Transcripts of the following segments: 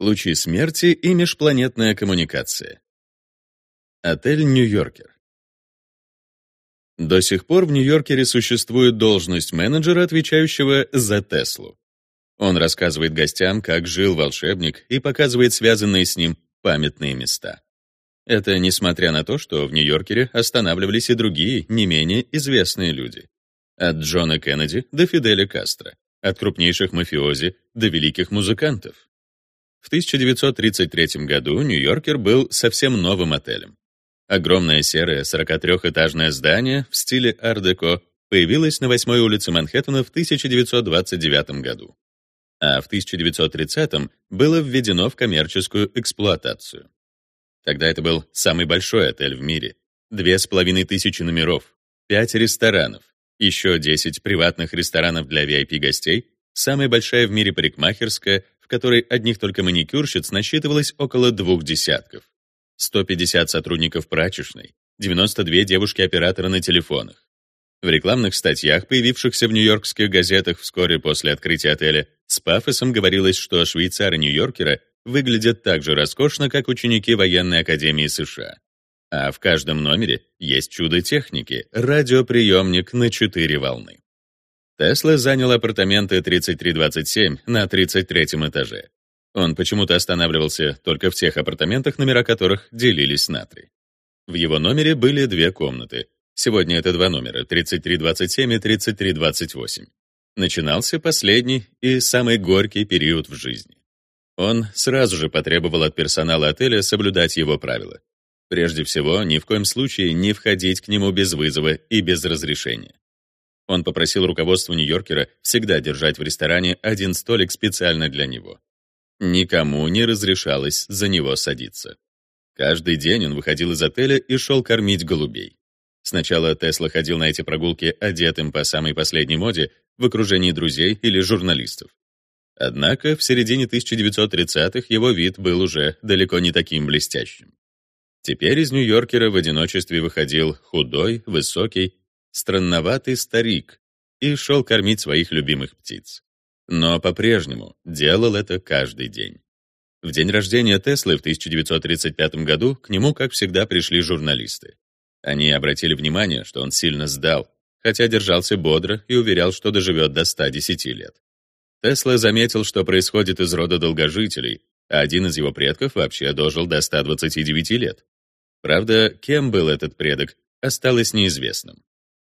Лучи смерти и межпланетная коммуникация. Отель «Нью-Йоркер». До сих пор в Нью-Йоркере существует должность менеджера, отвечающего за Теслу. Он рассказывает гостям, как жил волшебник, и показывает связанные с ним памятные места. Это несмотря на то, что в Нью-Йоркере останавливались и другие, не менее известные люди. От Джона Кеннеди до Фиделя Кастро, от крупнейших мафиози до великих музыкантов. В 1933 году Нью-Йоркер был совсем новым отелем. Огромное серое 43-этажное здание в стиле ар-деко появилось на 8-й улице Манхэттена в 1929 году, а в 1930 было введено в коммерческую эксплуатацию. Тогда это был самый большой отель в мире. Две с половиной тысячи номеров, пять ресторанов, еще 10 приватных ресторанов для VIP-гостей, самая большая в мире парикмахерская, в которой одних только маникюрщиц насчитывалось около двух десятков. 150 сотрудников прачечной, 92 девушки-оператора на телефонах. В рекламных статьях, появившихся в нью-йоркских газетах вскоре после открытия отеля, с пафосом говорилось, что швейцары Нью-Йоркера выглядят так же роскошно, как ученики военной академии США. А в каждом номере есть чудо техники — радиоприемник на четыре волны. Тесла занял апартаменты 3327 на 33 этаже. Он почему-то останавливался только в тех апартаментах, номера которых делились на три. В его номере были две комнаты. Сегодня это два номера, 3327 и 3328. Начинался последний и самый горький период в жизни. Он сразу же потребовал от персонала отеля соблюдать его правила. Прежде всего, ни в коем случае не входить к нему без вызова и без разрешения. Он попросил руководство Нью-Йоркера всегда держать в ресторане один столик специально для него. Никому не разрешалось за него садиться. Каждый день он выходил из отеля и шел кормить голубей. Сначала Тесла ходил на эти прогулки одетым по самой последней моде в окружении друзей или журналистов. Однако в середине 1930-х его вид был уже далеко не таким блестящим. Теперь из Нью-Йоркера в одиночестве выходил худой, высокий странноватый старик и шел кормить своих любимых птиц. Но по-прежнему делал это каждый день. В день рождения Теслы в 1935 году к нему, как всегда, пришли журналисты. Они обратили внимание, что он сильно сдал, хотя держался бодро и уверял, что доживет до 110 лет. Тесла заметил, что происходит из рода долгожителей, а один из его предков вообще дожил до 129 лет. Правда, кем был этот предок, осталось неизвестным.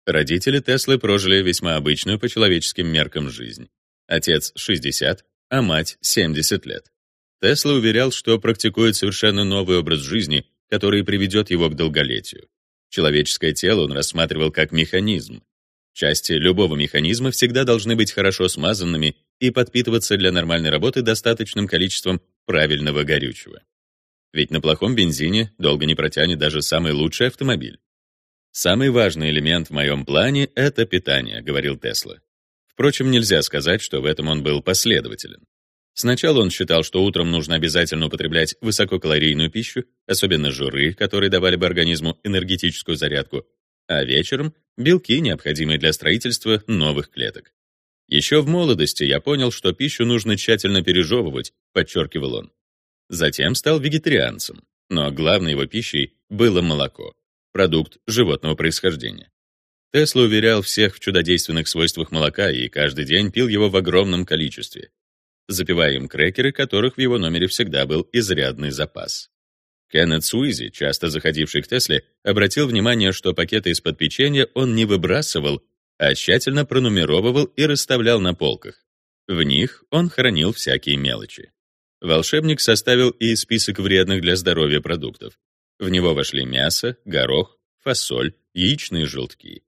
Родители Теслы прожили весьма обычную по человеческим меркам жизнь. Отец — 60, а мать — 70 лет. Тесла уверял, что практикует совершенно новый образ жизни, который приведет его к долголетию. Человеческое тело он рассматривал как механизм. Части любого механизма всегда должны быть хорошо смазанными и подпитываться для нормальной работы достаточным количеством правильного горючего. Ведь на плохом бензине долго не протянет даже самый лучший автомобиль. «Самый важный элемент в моем плане — это питание», — говорил Тесла. Впрочем, нельзя сказать, что в этом он был последователен. Сначала он считал, что утром нужно обязательно употреблять высококалорийную пищу, особенно жиры, которые давали бы организму энергетическую зарядку, а вечером — белки, необходимые для строительства новых клеток. Еще в молодости я понял, что пищу нужно тщательно пережевывать, подчеркивал он. Затем стал вегетарианцем, но главной его пищей было молоко продукт животного происхождения. Тесла уверял всех в чудодейственных свойствах молока и каждый день пил его в огромном количестве, запивая им крекеры, которых в его номере всегда был изрядный запас. Кеннет Суизи, часто заходивший к Тесле, обратил внимание, что пакеты из-под печенья он не выбрасывал, а тщательно пронумеровывал и расставлял на полках. В них он хранил всякие мелочи. Волшебник составил и список вредных для здоровья продуктов, в него вошли мясо, горох, фасоль, яичные желтки.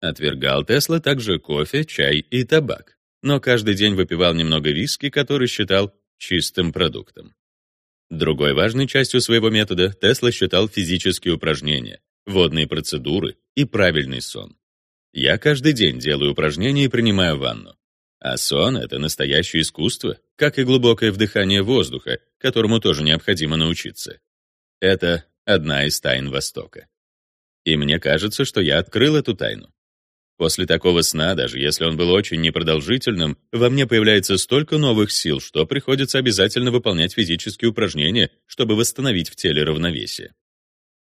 Отвергал Тесла также кофе, чай и табак, но каждый день выпивал немного виски, который считал чистым продуктом. Другой важной частью своего метода Тесла считал физические упражнения, водные процедуры и правильный сон. Я каждый день делаю упражнения и принимаю ванну. А сон — это настоящее искусство, как и глубокое вдыхание воздуха, которому тоже необходимо научиться. Это одна из тайн Востока. И мне кажется, что я открыл эту тайну. После такого сна, даже если он был очень непродолжительным, во мне появляется столько новых сил, что приходится обязательно выполнять физические упражнения, чтобы восстановить в теле равновесие.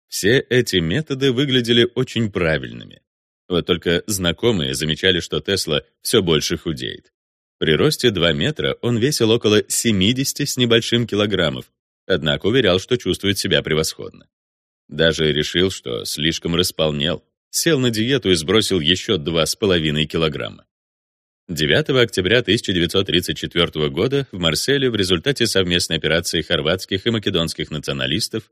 Все эти методы выглядели очень правильными. Вот только знакомые замечали, что Тесла все больше худеет. При росте 2 метра он весил около 70 с небольшим килограммов, однако уверял, что чувствует себя превосходно. Даже решил, что слишком располнел, сел на диету и сбросил еще 2,5 килограмма. 9 октября 1934 года в Марселе в результате совместной операции хорватских и македонских националистов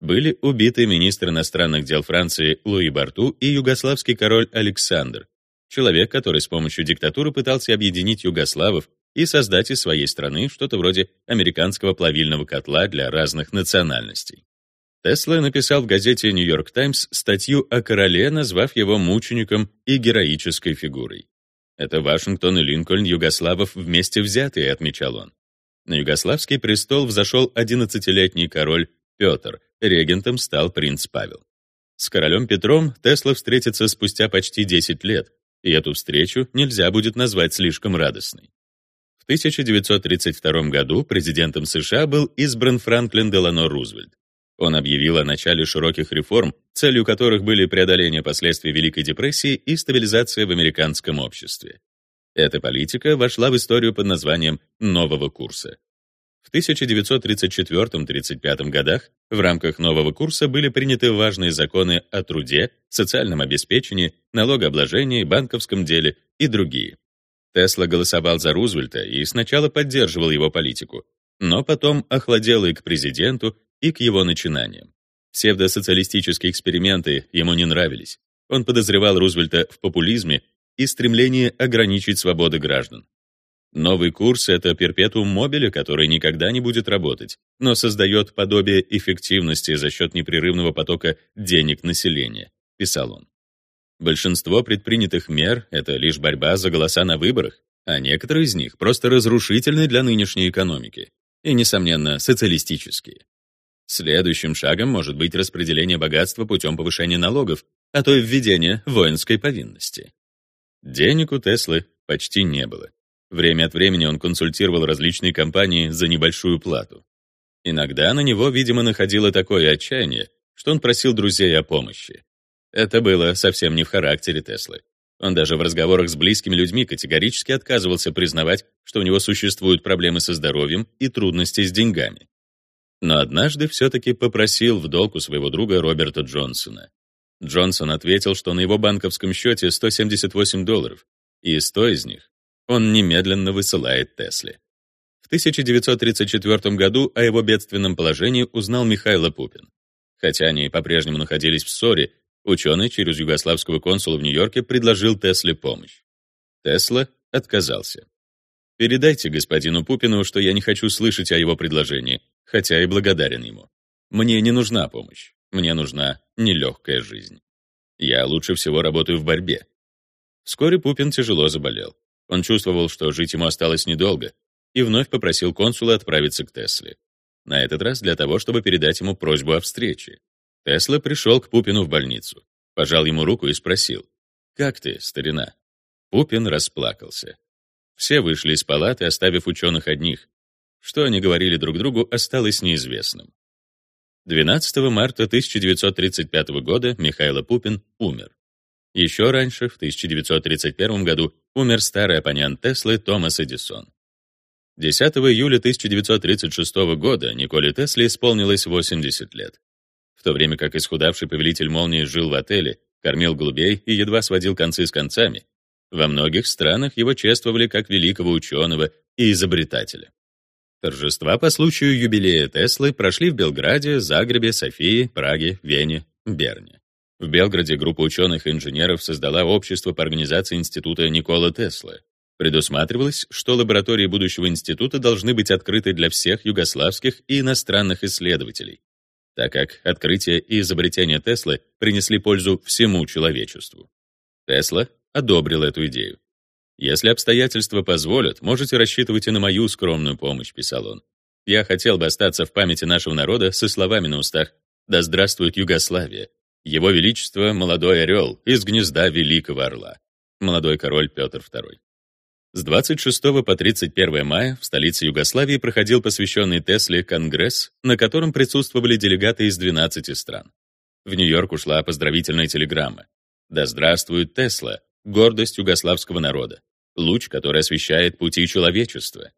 были убиты министр иностранных дел Франции Луи Барту и югославский король Александр, человек, который с помощью диктатуры пытался объединить югославов и создать из своей страны что-то вроде американского плавильного котла для разных национальностей. Тесла написал в газете «Нью-Йорк Таймс» статью о короле, назвав его мучеником и героической фигурой. Это Вашингтон и Линкольн югославов вместе взятые, отмечал он. На югославский престол взошел 11-летний король Петр, регентом стал принц Павел. С королем Петром Тесла встретится спустя почти 10 лет, и эту встречу нельзя будет назвать слишком радостной. В 1932 году президентом США был избран Франклин Делано Рузвельт. Он объявил о начале широких реформ, целью которых были преодоление последствий Великой депрессии и стабилизация в американском обществе. Эта политика вошла в историю под названием «нового курса». В 1934-35 годах в рамках нового курса были приняты важные законы о труде, социальном обеспечении, налогообложении, банковском деле и другие. Тесла голосовал за Рузвельта и сначала поддерживал его политику, но потом охладел и к президенту, и к его начинаниям. Псевдосоциалистические эксперименты ему не нравились. Он подозревал Рузвельта в популизме и стремлении ограничить свободы граждан. Новый курс — это перпетум мобиле, который никогда не будет работать, но создает подобие эффективности за счет непрерывного потока денег населения, писал он. Большинство предпринятых мер — это лишь борьба за голоса на выборах, а некоторые из них просто разрушительны для нынешней экономики и, несомненно, социалистические. Следующим шагом может быть распределение богатства путем повышения налогов, а то и введение воинской повинности. Денег у Теслы почти не было. Время от времени он консультировал различные компании за небольшую плату. Иногда на него, видимо, находило такое отчаяние, что он просил друзей о помощи. Это было совсем не в характере Теслы. Он даже в разговорах с близкими людьми категорически отказывался признавать, что у него существуют проблемы со здоровьем и трудности с деньгами. Но однажды все-таки попросил в долг у своего друга Роберта Джонсона. Джонсон ответил, что на его банковском счете 178 долларов, и 100 из них он немедленно высылает Тесле. В 1934 году о его бедственном положении узнал Михайло Пупин. Хотя они по-прежнему находились в ссоре, ученый через югославского консула в Нью-Йорке предложил Тесле помощь. Тесла отказался. «Передайте господину Пупину, что я не хочу слышать о его предложении, хотя и благодарен ему. Мне не нужна помощь, мне нужна нелегкая жизнь. Я лучше всего работаю в борьбе». Вскоре Пупин тяжело заболел. Он чувствовал, что жить ему осталось недолго, и вновь попросил консула отправиться к Тесле. На этот раз для того, чтобы передать ему просьбу о встрече. Тесла пришел к Пупину в больницу, пожал ему руку и спросил, «Как ты, старина?» Пупин расплакался. Все вышли из палаты, оставив ученых одних. Что они говорили друг другу, осталось неизвестным. 12 марта 1935 года Михаил Пупин умер. Еще раньше, в 1931 году, умер старый оппонент Теслы Томас Эдисон. 10 июля 1936 года Николе Тесле исполнилось 80 лет. В то время как исхудавший повелитель молнии жил в отеле, кормил голубей и едва сводил концы с концами, во многих странах его чествовали как великого ученого и изобретателя. Торжества по случаю юбилея Теслы прошли в Белграде, Загребе, Софии, Праге, Вене, Берне. В Белграде группа ученых и инженеров создала общество по организации института Никола Тесла. Предусматривалось, что лаборатории будущего института должны быть открыты для всех югославских и иностранных исследователей, так как открытие и изобретение Теслы принесли пользу всему человечеству. Тесла одобрил эту идею. «Если обстоятельства позволят, можете рассчитывать и на мою скромную помощь», — писал он. «Я хотел бы остаться в памяти нашего народа со словами на устах «Да здравствует Югославия! Его Величество — молодой орел из гнезда Великого Орла. молодой король Петр II. С 26 по 31 мая в столице Югославии проходил посвященный Тесле конгресс, на котором присутствовали делегаты из 12 стран. В Нью-Йорк ушла поздравительная телеграмма. «Да здравствует Тесла, гордость югославского народа, луч, который освещает пути человечества».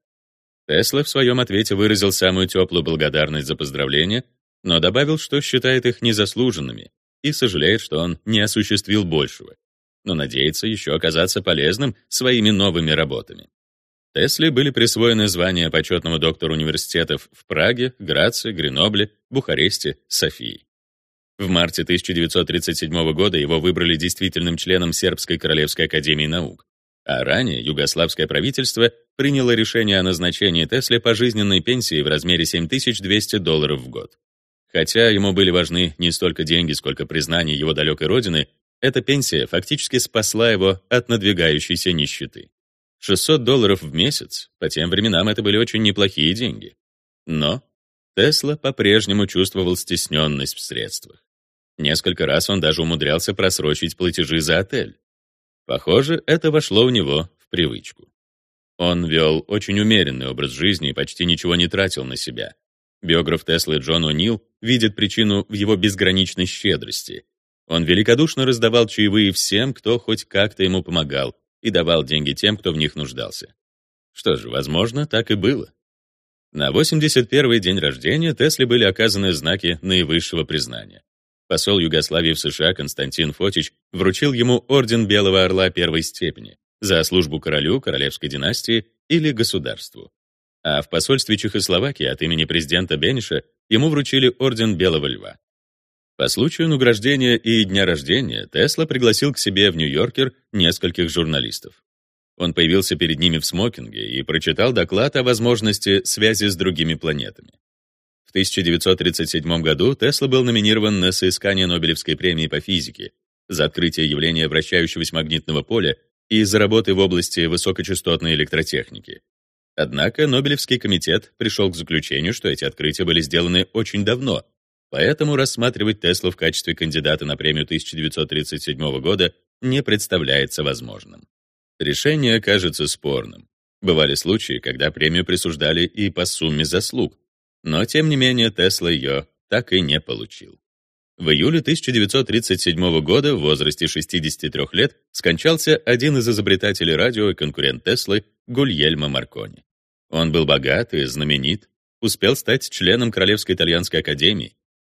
Тесла в своем ответе выразил самую теплую благодарность за поздравления, но добавил, что считает их незаслуженными и сожалеет, что он не осуществил большего но надеется еще оказаться полезным своими новыми работами. Тесле были присвоены звания почетного доктора университетов в Праге, Граце, Гренобле, Бухаресте, Софии. В марте 1937 года его выбрали действительным членом Сербской Королевской Академии Наук, а ранее югославское правительство приняло решение о назначении Тесле пожизненной пенсии в размере 7200 долларов в год. Хотя ему были важны не столько деньги, сколько признание его далекой родины, эта пенсия фактически спасла его от надвигающейся нищеты. 600 долларов в месяц, по тем временам это были очень неплохие деньги. Но Тесла по-прежнему чувствовал стесненность в средствах. Несколько раз он даже умудрялся просрочить платежи за отель. Похоже, это вошло у него в привычку. Он вел очень умеренный образ жизни и почти ничего не тратил на себя. Биограф Теслы Джон О'Нил видит причину в его безграничной щедрости, он великодушно раздавал чаевые всем, кто хоть как-то ему помогал, и давал деньги тем, кто в них нуждался. Что же, возможно, так и было. На 81-й день рождения Тесле были оказаны знаки наивысшего признания. Посол Югославии в США Константин Фотич вручил ему орден Белого Орла первой степени за службу королю, королевской династии или государству. А в посольстве Чехословакии от имени президента Бениша ему вручили орден Белого Льва. По случаю награждения и дня рождения Тесла пригласил к себе в Нью-Йоркер нескольких журналистов. Он появился перед ними в смокинге и прочитал доклад о возможности связи с другими планетами. В 1937 году Тесла был номинирован на соискание Нобелевской премии по физике за открытие явления вращающегося магнитного поля и за работы в области высокочастотной электротехники. Однако Нобелевский комитет пришел к заключению, что эти открытия были сделаны очень давно, Поэтому рассматривать Теслу в качестве кандидата на премию 1937 года не представляется возможным. Решение кажется спорным. Бывали случаи, когда премию присуждали и по сумме заслуг, но тем не менее Тесла ее так и не получил. В июле 1937 года в возрасте 63 лет скончался один из изобретателей радио и конкурент Теслы Гульельмо Маркони. Он был богат и знаменит, успел стать членом Королевской итальянской академии,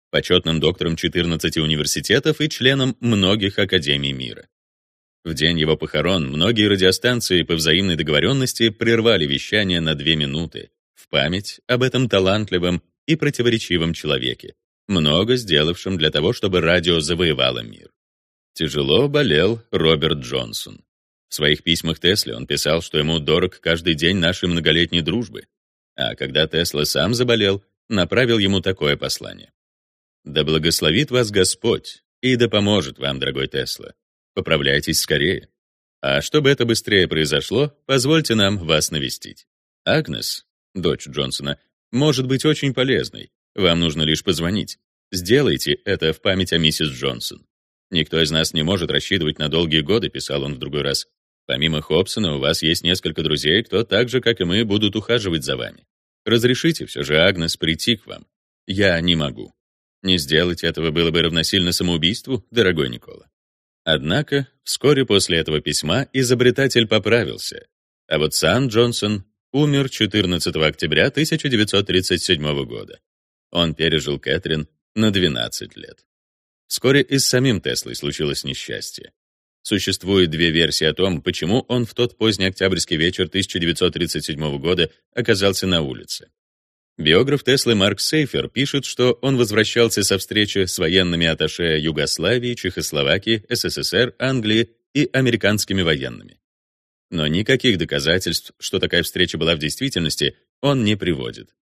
почетным доктором 14 университетов и членом многих академий мира. В день его похорон многие радиостанции по взаимной договоренности прервали вещание на две минуты в память об этом талантливом и противоречивом человеке, много сделавшем для того, чтобы радио завоевало мир. Тяжело болел Роберт Джонсон. В своих письмах Тесле он писал, что ему дорог каждый день нашей многолетней дружбы, а когда Тесла сам заболел, направил ему такое послание. Да благословит вас Господь и да поможет вам, дорогой Тесла. Поправляйтесь скорее. А чтобы это быстрее произошло, позвольте нам вас навестить. Агнес, дочь Джонсона, может быть очень полезной. Вам нужно лишь позвонить. Сделайте это в память о миссис Джонсон. Никто из нас не может рассчитывать на долгие годы, писал он в другой раз. Помимо Хобсона, у вас есть несколько друзей, кто так же, как и мы, будут ухаживать за вами. Разрешите все же, Агнес, прийти к вам. Я не могу. Не сделать этого было бы равносильно самоубийству, дорогой Никола. Однако, вскоре после этого письма изобретатель поправился, а вот сам Джонсон умер 14 октября 1937 года. Он пережил Кэтрин на 12 лет. Вскоре и с самим Теслой случилось несчастье. Существует две версии о том, почему он в тот поздний октябрьский вечер 1937 года оказался на улице. Биограф Теслы Марк Сейфер пишет, что он возвращался со встречи с военными атташе Югославии, Чехословакии, СССР, Англии и американскими военными. Но никаких доказательств, что такая встреча была в действительности, он не приводит.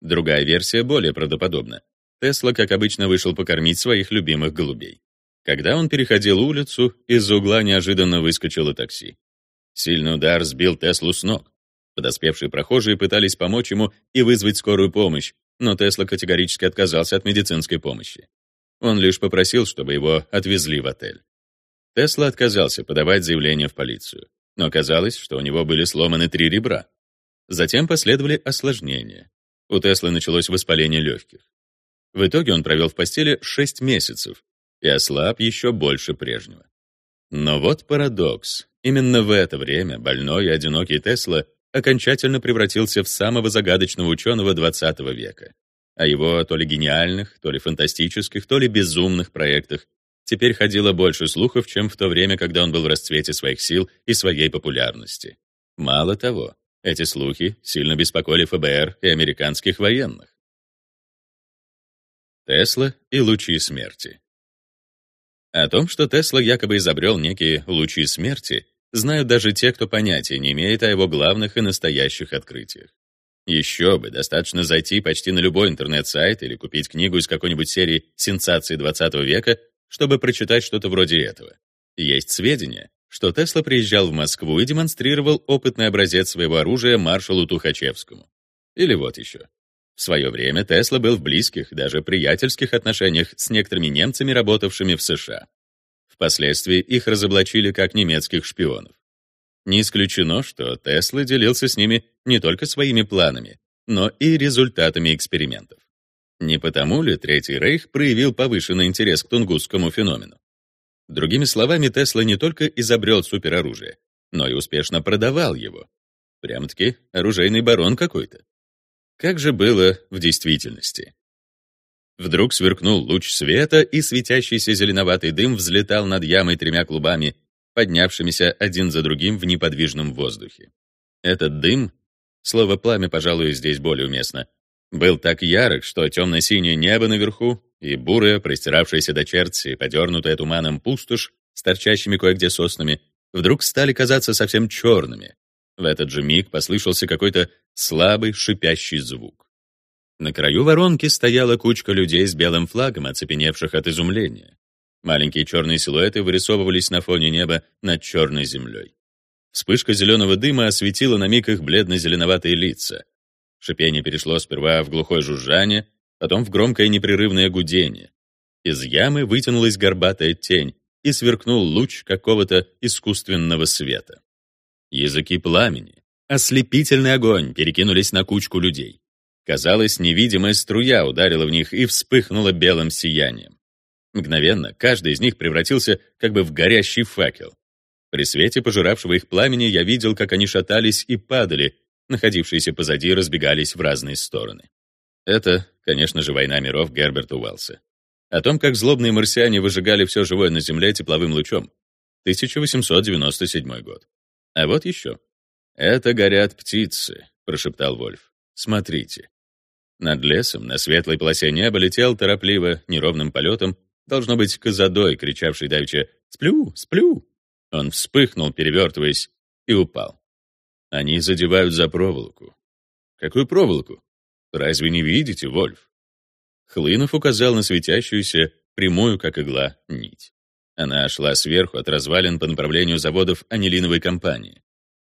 Другая версия более правдоподобна. Тесла, как обычно, вышел покормить своих любимых голубей. Когда он переходил улицу, из-за угла неожиданно выскочило такси. Сильный удар сбил Теслу с ног. Подоспевшие прохожие пытались помочь ему и вызвать скорую помощь, но Тесла категорически отказался от медицинской помощи. Он лишь попросил, чтобы его отвезли в отель. Тесла отказался подавать заявление в полицию, но оказалось, что у него были сломаны три ребра. Затем последовали осложнения. У Теслы началось воспаление легких. В итоге он провел в постели 6 месяцев и ослаб еще больше прежнего. Но вот парадокс. Именно в это время больной и одинокий Тесла окончательно превратился в самого загадочного ученого XX века. О его то ли гениальных, то ли фантастических, то ли безумных проектах теперь ходило больше слухов, чем в то время, когда он был в расцвете своих сил и своей популярности. Мало того, эти слухи сильно беспокоили ФБР и американских военных. Тесла и лучи смерти. О том, что Тесла якобы изобрел некие лучи смерти, знают даже те, кто понятия не имеет о его главных и настоящих открытиях. Еще бы, достаточно зайти почти на любой интернет-сайт или купить книгу из какой-нибудь серии «Сенсации 20 века», чтобы прочитать что-то вроде этого. Есть сведения, что Тесла приезжал в Москву и демонстрировал опытный образец своего оружия маршалу Тухачевскому. Или вот еще. В свое время Тесла был в близких, даже приятельских отношениях с некоторыми немцами, работавшими в США. Впоследствии их разоблачили как немецких шпионов. Не исключено, что Тесла делился с ними не только своими планами, но и результатами экспериментов. Не потому ли Третий Рейх проявил повышенный интерес к тунгусскому феномену? Другими словами, Тесла не только изобрел супероружие, но и успешно продавал его. Прям-таки оружейный барон какой-то. Как же было в действительности? Вдруг сверкнул луч света, и светящийся зеленоватый дым взлетал над ямой тремя клубами, поднявшимися один за другим в неподвижном воздухе. Этот дым, слово «пламя», пожалуй, здесь более уместно, был так ярок, что темно-синее небо наверху и бурая, простиравшаяся до черти, подернутая туманом пустошь с торчащими кое-где соснами, вдруг стали казаться совсем черными, в этот же миг послышался какой-то слабый шипящий звук. На краю воронки стояла кучка людей с белым флагом, оцепеневших от изумления. Маленькие черные силуэты вырисовывались на фоне неба над черной землей. Вспышка зеленого дыма осветила на миг их бледно-зеленоватые лица. Шипение перешло сперва в глухое жужжание, потом в громкое непрерывное гудение. Из ямы вытянулась горбатая тень, и сверкнул луч какого-то искусственного света. Языки пламени, ослепительный огонь перекинулись на кучку людей. Казалось, невидимая струя ударила в них и вспыхнула белым сиянием. Мгновенно каждый из них превратился как бы в горящий факел. При свете пожиравшего их пламени я видел, как они шатались и падали, находившиеся позади разбегались в разные стороны. Это, конечно же, война миров Герберта Уэллса. О том, как злобные марсиане выжигали все живое на Земле тепловым лучом. 1897 год. А вот еще. «Это горят птицы», — прошептал Вольф. «Смотрите». Над лесом на светлой полосе неба летел торопливо, неровным полетом, должно быть, козадой, кричавший давеча «Сплю! Сплю!». Он вспыхнул, перевертываясь, и упал. Они задевают за проволоку. Какую проволоку? Разве не видите, Вольф? Хлынов указал на светящуюся, прямую, как игла, нить. Она шла сверху от развалин по направлению заводов анилиновой компании.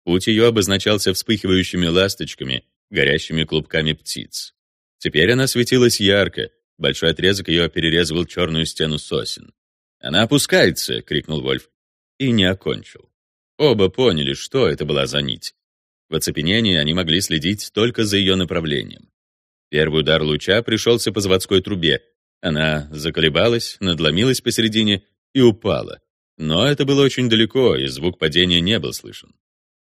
Путь ее обозначался вспыхивающими ласточками, горящими клубками птиц. Теперь она светилась ярко, большой отрезок ее перерезывал черную стену сосен. «Она опускается!» — крикнул Вольф. И не окончил. Оба поняли, что это была за нить. В оцепенении они могли следить только за ее направлением. Первый удар луча пришелся по заводской трубе. Она заколебалась, надломилась посередине и упала. Но это было очень далеко, и звук падения не был слышен.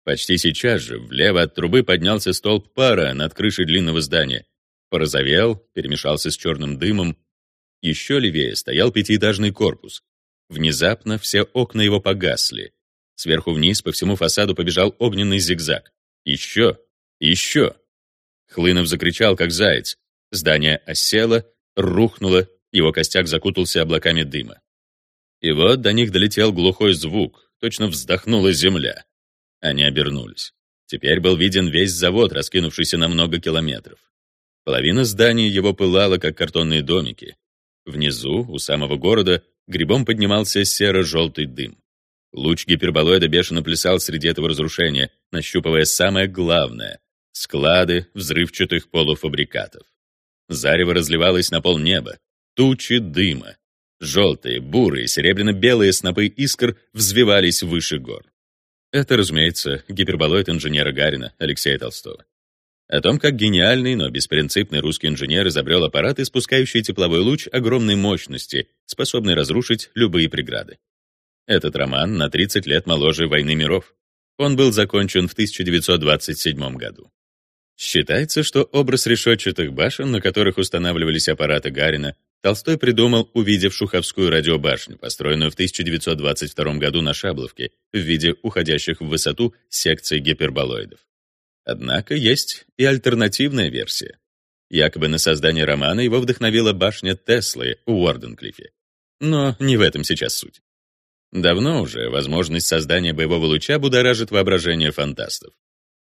Почти сейчас же влево от трубы поднялся столб пара над крышей длинного здания. Порозовел, перемешался с черным дымом. Еще левее стоял пятиэтажный корпус. Внезапно все окна его погасли. Сверху вниз по всему фасаду побежал огненный зигзаг. Еще, еще. Хлынов закричал, как заяц. Здание осело, рухнуло, его костяк закутался облаками дыма. И вот до них долетел глухой звук, точно вздохнула земля. Они обернулись. Теперь был виден весь завод, раскинувшийся на много километров. Половина зданий его пылала, как картонные домики. Внизу, у самого города, грибом поднимался серо-желтый дым. Луч гиперболоида бешено плясал среди этого разрушения, нащупывая самое главное — склады взрывчатых полуфабрикатов. Зарево разливалось на пол неба, тучи дыма, Желтые, бурые, серебряно-белые снопы искр взвивались выше гор. Это, разумеется, гиперболоид инженера Гарина Алексея Толстого. О том, как гениальный, но беспринципный русский инженер изобрел аппарат, испускающий тепловой луч огромной мощности, способный разрушить любые преграды. Этот роман на 30 лет моложе «Войны миров». Он был закончен в 1927 году. Считается, что образ решетчатых башен, на которых устанавливались аппараты Гарина, Толстой придумал, увидев Шуховскую радиобашню, построенную в 1922 году на Шабловке, в виде уходящих в высоту секций гиперболоидов. Однако есть и альтернативная версия. Якобы на создание романа его вдохновила башня Теслы у Уорденклифе. Но не в этом сейчас суть. Давно уже возможность создания боевого луча будоражит воображение фантастов.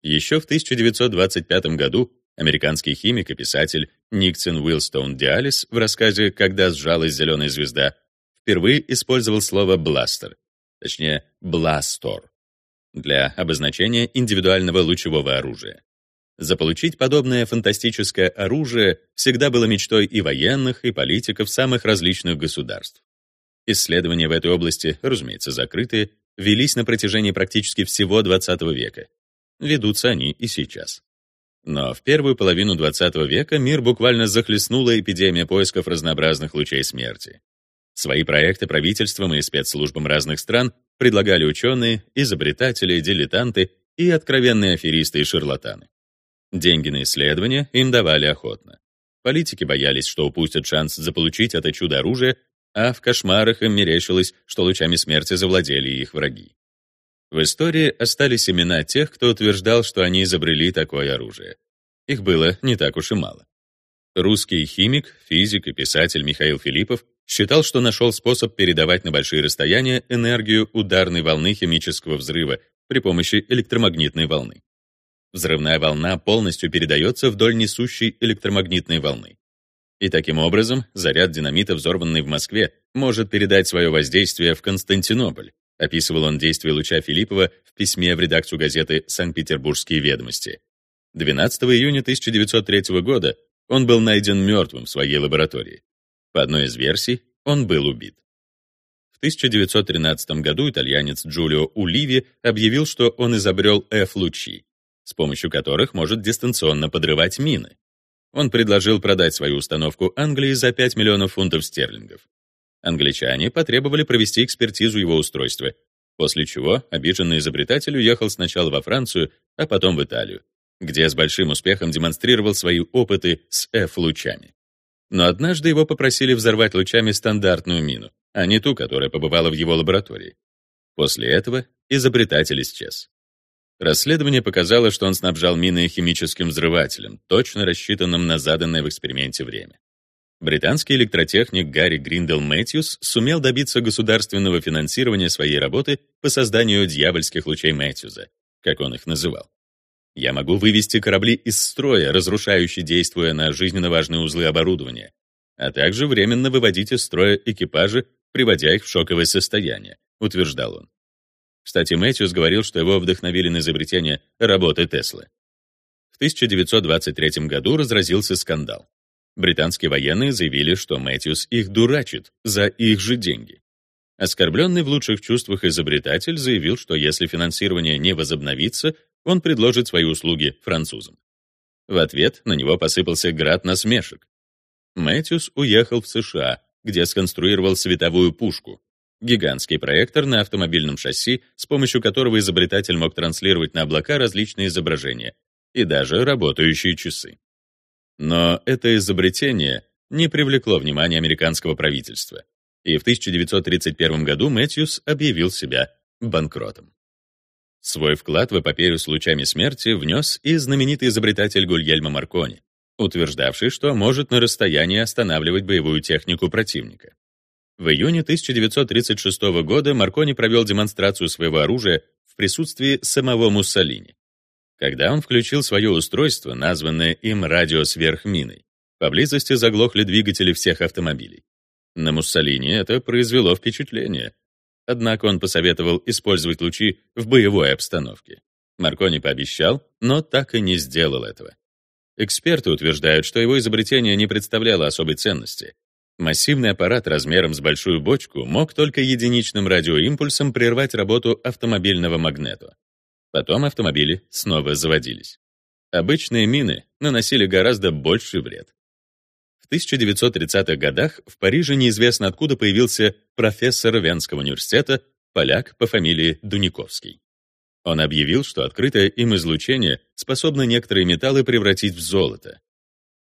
Еще в 1925 году американский химик и писатель Никсон Уилстоун Диалис в рассказе «Когда сжалась зеленая звезда» впервые использовал слово «бластер», точнее «бластор», для обозначения индивидуального лучевого оружия. Заполучить подобное фантастическое оружие всегда было мечтой и военных, и политиков самых различных государств. Исследования в этой области, разумеется, закрытые, велись на протяжении практически всего XX века. Ведутся они и сейчас. Но в первую половину XX века мир буквально захлестнула эпидемия поисков разнообразных лучей смерти. Свои проекты правительствам и спецслужбам разных стран предлагали ученые, изобретатели, дилетанты и откровенные аферисты и шарлатаны. Деньги на исследования им давали охотно. Политики боялись, что упустят шанс заполучить это чудо-оружие, а в кошмарах им мерещилось, что лучами смерти завладели их враги. В истории остались имена тех, кто утверждал, что они изобрели такое оружие. Их было не так уж и мало. Русский химик, физик и писатель Михаил Филиппов считал, что нашел способ передавать на большие расстояния энергию ударной волны химического взрыва при помощи электромагнитной волны. Взрывная волна полностью передается вдоль несущей электромагнитной волны. И таким образом заряд динамита, взорванный в Москве, может передать свое воздействие в Константинополь, описывал он действие луча Филиппова в письме в редакцию газеты «Санкт-Петербургские ведомости». 12 июня 1903 года он был найден мертвым в своей лаборатории. По одной из версий, он был убит. В 1913 году итальянец Джулио Уливи объявил, что он изобрел F-лучи, с помощью которых может дистанционно подрывать мины. Он предложил продать свою установку Англии за 5 миллионов фунтов стерлингов. Англичане потребовали провести экспертизу его устройства, после чего обиженный изобретатель уехал сначала во Францию, а потом в Италию, где с большим успехом демонстрировал свои опыты с F-лучами. Но однажды его попросили взорвать лучами стандартную мину, а не ту, которая побывала в его лаборатории. После этого изобретатель исчез. Расследование показало, что он снабжал мины химическим взрывателем, точно рассчитанным на заданное в эксперименте время. Британский электротехник Гарри Гриндел Мэтьюс сумел добиться государственного финансирования своей работы по созданию дьявольских лучей Мэтьюза, как он их называл. Я могу вывести корабли из строя, разрушающие, действуя на жизненно важные узлы оборудования, а также временно выводить из строя экипажи, приводя их в шоковое состояние, утверждал он. Кстати, Мэтьюс говорил, что его вдохновили на изобретение работы Теслы. В 1923 году разразился скандал. Британские военные заявили, что Мэтьюс их дурачит за их же деньги. Оскорбленный в лучших чувствах изобретатель заявил, что если финансирование не возобновится, он предложит свои услуги французам. В ответ на него посыпался град насмешек. Мэтьюс уехал в США, где сконструировал световую пушку, гигантский проектор на автомобильном шасси, с помощью которого изобретатель мог транслировать на облака различные изображения и даже работающие часы. Но это изобретение не привлекло внимания американского правительства, и в 1931 году Мэтьюс объявил себя банкротом. Свой вклад в эпопею с лучами смерти внес и знаменитый изобретатель Гульельмо Маркони, утверждавший, что может на расстоянии останавливать боевую технику противника. В июне 1936 года Маркони провел демонстрацию своего оружия в присутствии самого Муссолини. Когда он включил свое устройство, названное им радиосверхминой, поблизости заглохли двигатели всех автомобилей. На Муссолини это произвело впечатление, Однако он посоветовал использовать лучи в боевой обстановке. Маркони пообещал, но так и не сделал этого. Эксперты утверждают, что его изобретение не представляло особой ценности. Массивный аппарат размером с большую бочку мог только единичным радиоимпульсом прервать работу автомобильного магнета. Потом автомобили снова заводились. Обычные мины наносили гораздо больший вред. В 1930-х годах в Париже неизвестно откуда появился профессор Венского университета, поляк по фамилии Дуниковский. Он объявил, что открытое им излучение способно некоторые металлы превратить в золото.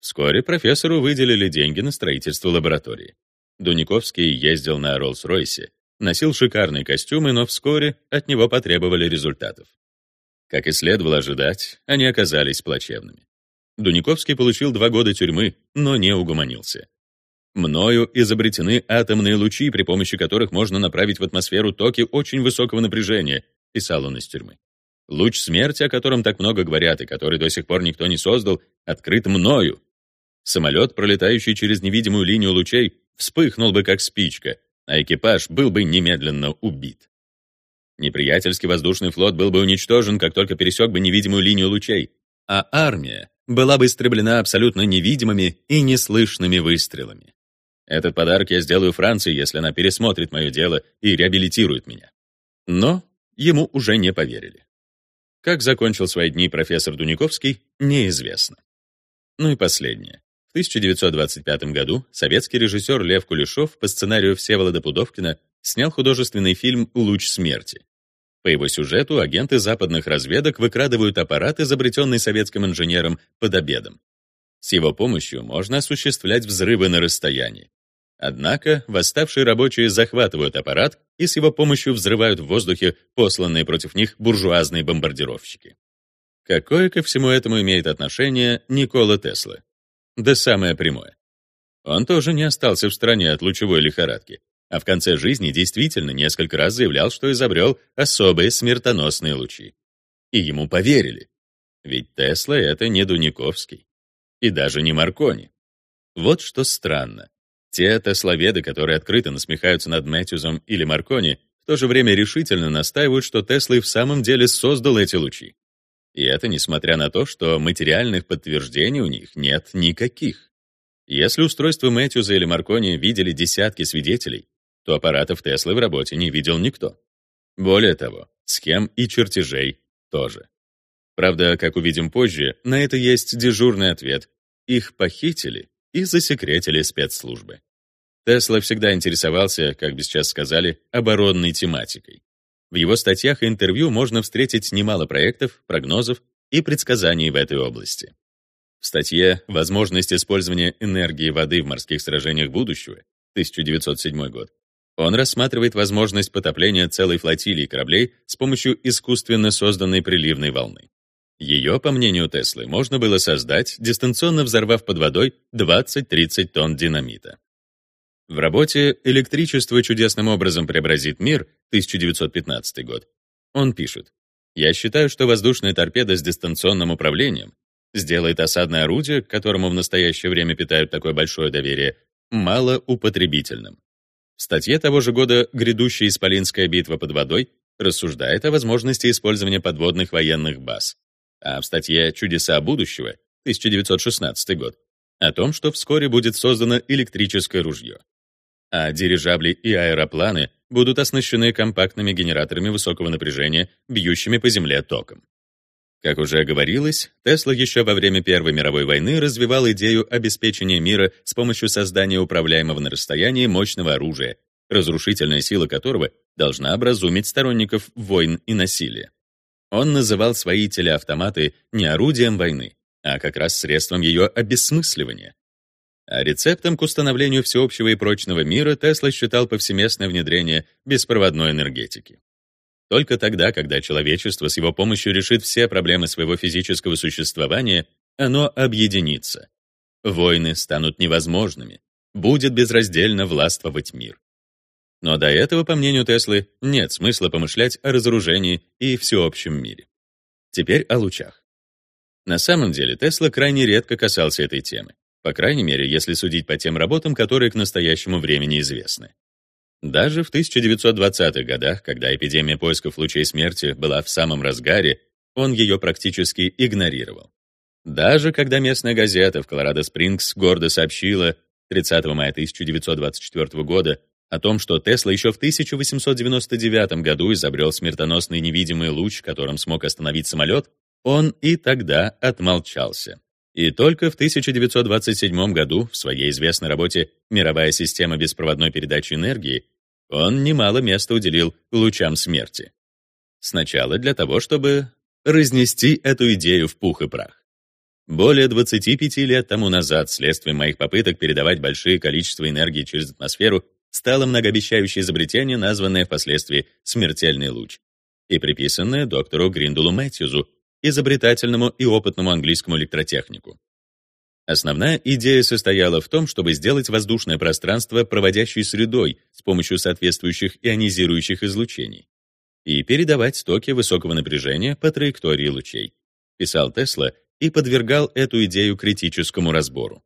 Вскоре профессору выделили деньги на строительство лаборатории. Дуниковский ездил на Роллс-Ройсе, носил шикарные костюмы, но вскоре от него потребовали результатов. Как и следовало ожидать, они оказались плачевными. Дуниковский получил два года тюрьмы, но не угомонился. Мною изобретены атомные лучи, при помощи которых можно направить в атмосферу токи очень высокого напряжения, писал он из тюрьмы. Луч смерти, о котором так много говорят и который до сих пор никто не создал, открыт мною. Самолет, пролетающий через невидимую линию лучей, вспыхнул бы как спичка, а экипаж был бы немедленно убит. Неприятельский воздушный флот был бы уничтожен, как только пересек бы невидимую линию лучей, а армия была бы истреблена абсолютно невидимыми и неслышными выстрелами. Этот подарок я сделаю Франции, если она пересмотрит мое дело и реабилитирует меня. Но ему уже не поверили. Как закончил свои дни профессор Дуниковский, неизвестно. Ну и последнее. В 1925 году советский режиссер Лев Кулешов по сценарию Всеволода Пудовкина снял художественный фильм «Луч смерти». По его сюжету агенты западных разведок выкрадывают аппарат, изобретенный советским инженером под обедом. С его помощью можно осуществлять взрывы на расстоянии. Однако восставшие рабочие захватывают аппарат и с его помощью взрывают в воздухе посланные против них буржуазные бомбардировщики. Какое ко всему этому имеет отношение Никола Тесла? Да самое прямое. Он тоже не остался в стороне от лучевой лихорадки а в конце жизни действительно несколько раз заявлял, что изобрел особые смертоносные лучи. И ему поверили. Ведь Тесла — это не Дуниковский. И даже не Маркони. Вот что странно. Те тесловеды, которые открыто насмехаются над Мэтьюзом или Маркони, в то же время решительно настаивают, что Тесла и в самом деле создал эти лучи. И это несмотря на то, что материальных подтверждений у них нет никаких. Если устройство Мэтьюза или Маркони видели десятки свидетелей, то аппаратов Теслы в работе не видел никто. Более того, схем и чертежей тоже. Правда, как увидим позже, на это есть дежурный ответ. Их похитили и засекретили спецслужбы. Тесла всегда интересовался, как бы сейчас сказали, оборонной тематикой. В его статьях и интервью можно встретить немало проектов, прогнозов и предсказаний в этой области. В статье «Возможность использования энергии воды в морских сражениях будущего» 1907 год он рассматривает возможность потопления целой флотилии кораблей с помощью искусственно созданной приливной волны. Ее, по мнению Теслы, можно было создать, дистанционно взорвав под водой 20-30 тонн динамита. В работе «Электричество чудесным образом преобразит мир» 1915 год он пишет, «Я считаю, что воздушная торпеда с дистанционным управлением сделает осадное орудие, к которому в настоящее время питают такое большое доверие, малоупотребительным. В статье того же года «Грядущая Исполинская битва под водой» рассуждает о возможности использования подводных военных баз. А в статье «Чудеса будущего» 1916 год о том, что вскоре будет создано электрическое ружье. А дирижабли и аэропланы будут оснащены компактными генераторами высокого напряжения, бьющими по Земле током. Как уже говорилось, Тесла еще во время Первой мировой войны развивал идею обеспечения мира с помощью создания управляемого на расстоянии мощного оружия, разрушительная сила которого должна образумить сторонников войн и насилия. Он называл свои телеавтоматы не орудием войны, а как раз средством ее обесмысливания. А рецептом к установлению всеобщего и прочного мира Тесла считал повсеместное внедрение беспроводной энергетики. Только тогда, когда человечество с его помощью решит все проблемы своего физического существования, оно объединится. Войны станут невозможными. Будет безраздельно властвовать мир. Но до этого, по мнению Теслы, нет смысла помышлять о разоружении и всеобщем мире. Теперь о лучах. На самом деле Тесла крайне редко касался этой темы, по крайней мере, если судить по тем работам, которые к настоящему времени известны. Даже в 1920-х годах, когда эпидемия поисков лучей смерти была в самом разгаре, он ее практически игнорировал. Даже когда местная газета в Колорадо-Спрингс гордо сообщила 30 мая 1924 года о том, что Тесла еще в 1899 году изобрел смертоносный невидимый луч, которым смог остановить самолет, он и тогда отмолчался. И только в 1927 году в своей известной работе «Мировая система беспроводной передачи энергии» он немало места уделил лучам смерти. Сначала для того, чтобы разнести эту идею в пух и прах. Более 25 лет тому назад, следствием моих попыток передавать большие количества энергии через атмосферу, стало многообещающее изобретение, названное впоследствии «смертельный луч», и приписанное доктору Гриндулу Мэтьюзу, изобретательному и опытному английскому электротехнику. Основная идея состояла в том, чтобы сделать воздушное пространство проводящей средой с помощью соответствующих ионизирующих излучений и передавать токи высокого напряжения по траектории лучей. Писал Тесла и подвергал эту идею критическому разбору.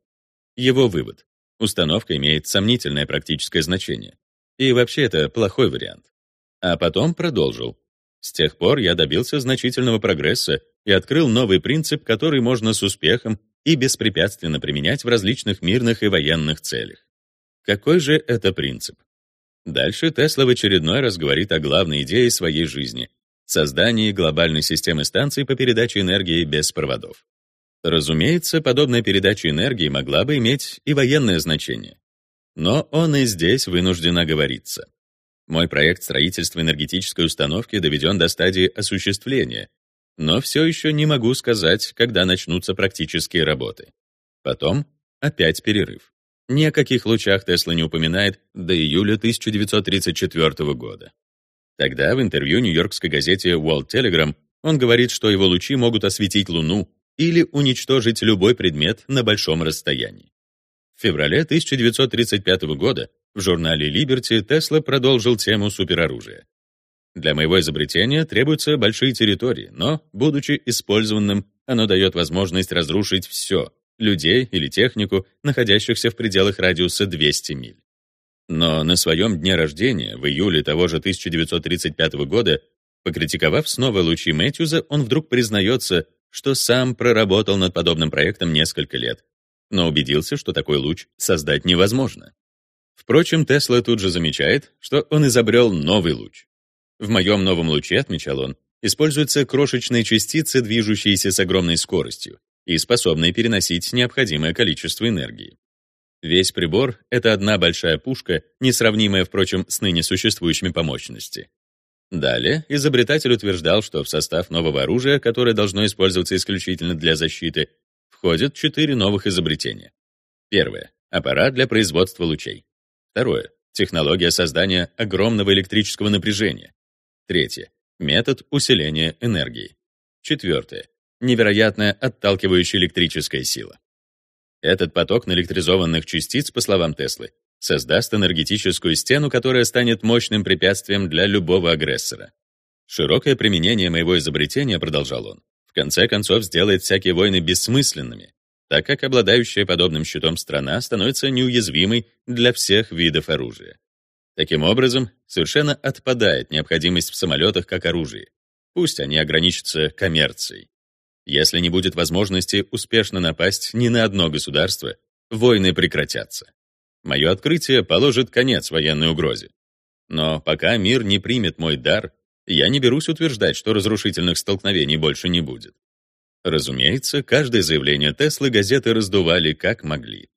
Его вывод. Установка имеет сомнительное практическое значение. И вообще это плохой вариант. А потом продолжил. С тех пор я добился значительного прогресса и открыл новый принцип, который можно с успехом и беспрепятственно применять в различных мирных и военных целях. Какой же это принцип? Дальше Тесла в очередной раз говорит о главной идее своей жизни — создании глобальной системы станций по передаче энергии без проводов. Разумеется, подобная передача энергии могла бы иметь и военное значение. Но он и здесь вынужден оговориться. Мой проект строительства энергетической установки доведен до стадии осуществления, но все еще не могу сказать, когда начнутся практические работы. Потом опять перерыв. Ни о каких лучах Тесла не упоминает до июля 1934 года. Тогда в интервью нью-йоркской газете Wall Telegram он говорит, что его лучи могут осветить Луну или уничтожить любой предмет на большом расстоянии. В феврале 1935 года в журнале Liberty Тесла продолжил тему супероружия. Для моего изобретения требуются большие территории, но, будучи использованным, оно дает возможность разрушить все — людей или технику, находящихся в пределах радиуса 200 миль. Но на своем дне рождения, в июле того же 1935 года, покритиковав снова лучи Мэтьюза, он вдруг признается, что сам проработал над подобным проектом несколько лет, но убедился, что такой луч создать невозможно. Впрочем, Тесла тут же замечает, что он изобрел новый луч. В моем новом луче, отмечал он, используются крошечные частицы, движущиеся с огромной скоростью и способные переносить необходимое количество энергии. Весь прибор — это одна большая пушка, несравнимая, впрочем, с ныне существующими по мощности. Далее изобретатель утверждал, что в состав нового оружия, которое должно использоваться исключительно для защиты, входят четыре новых изобретения. Первое — аппарат для производства лучей. Второе — технология создания огромного электрического напряжения. Третье — метод усиления энергии. Четвертое — невероятная отталкивающая электрическая сила. Этот поток наэлектризованных частиц, по словам Теслы, создаст энергетическую стену, которая станет мощным препятствием для любого агрессора. Широкое применение моего изобретения, продолжал он, конце концов сделает всякие войны бессмысленными, так как обладающая подобным щитом страна становится неуязвимой для всех видов оружия. Таким образом, совершенно отпадает необходимость в самолетах как оружии. Пусть они ограничатся коммерцией. Если не будет возможности успешно напасть ни на одно государство, войны прекратятся. Мое открытие положит конец военной угрозе. Но пока мир не примет мой дар, я не берусь утверждать, что разрушительных столкновений больше не будет. Разумеется, каждое заявление Теслы газеты раздували как могли.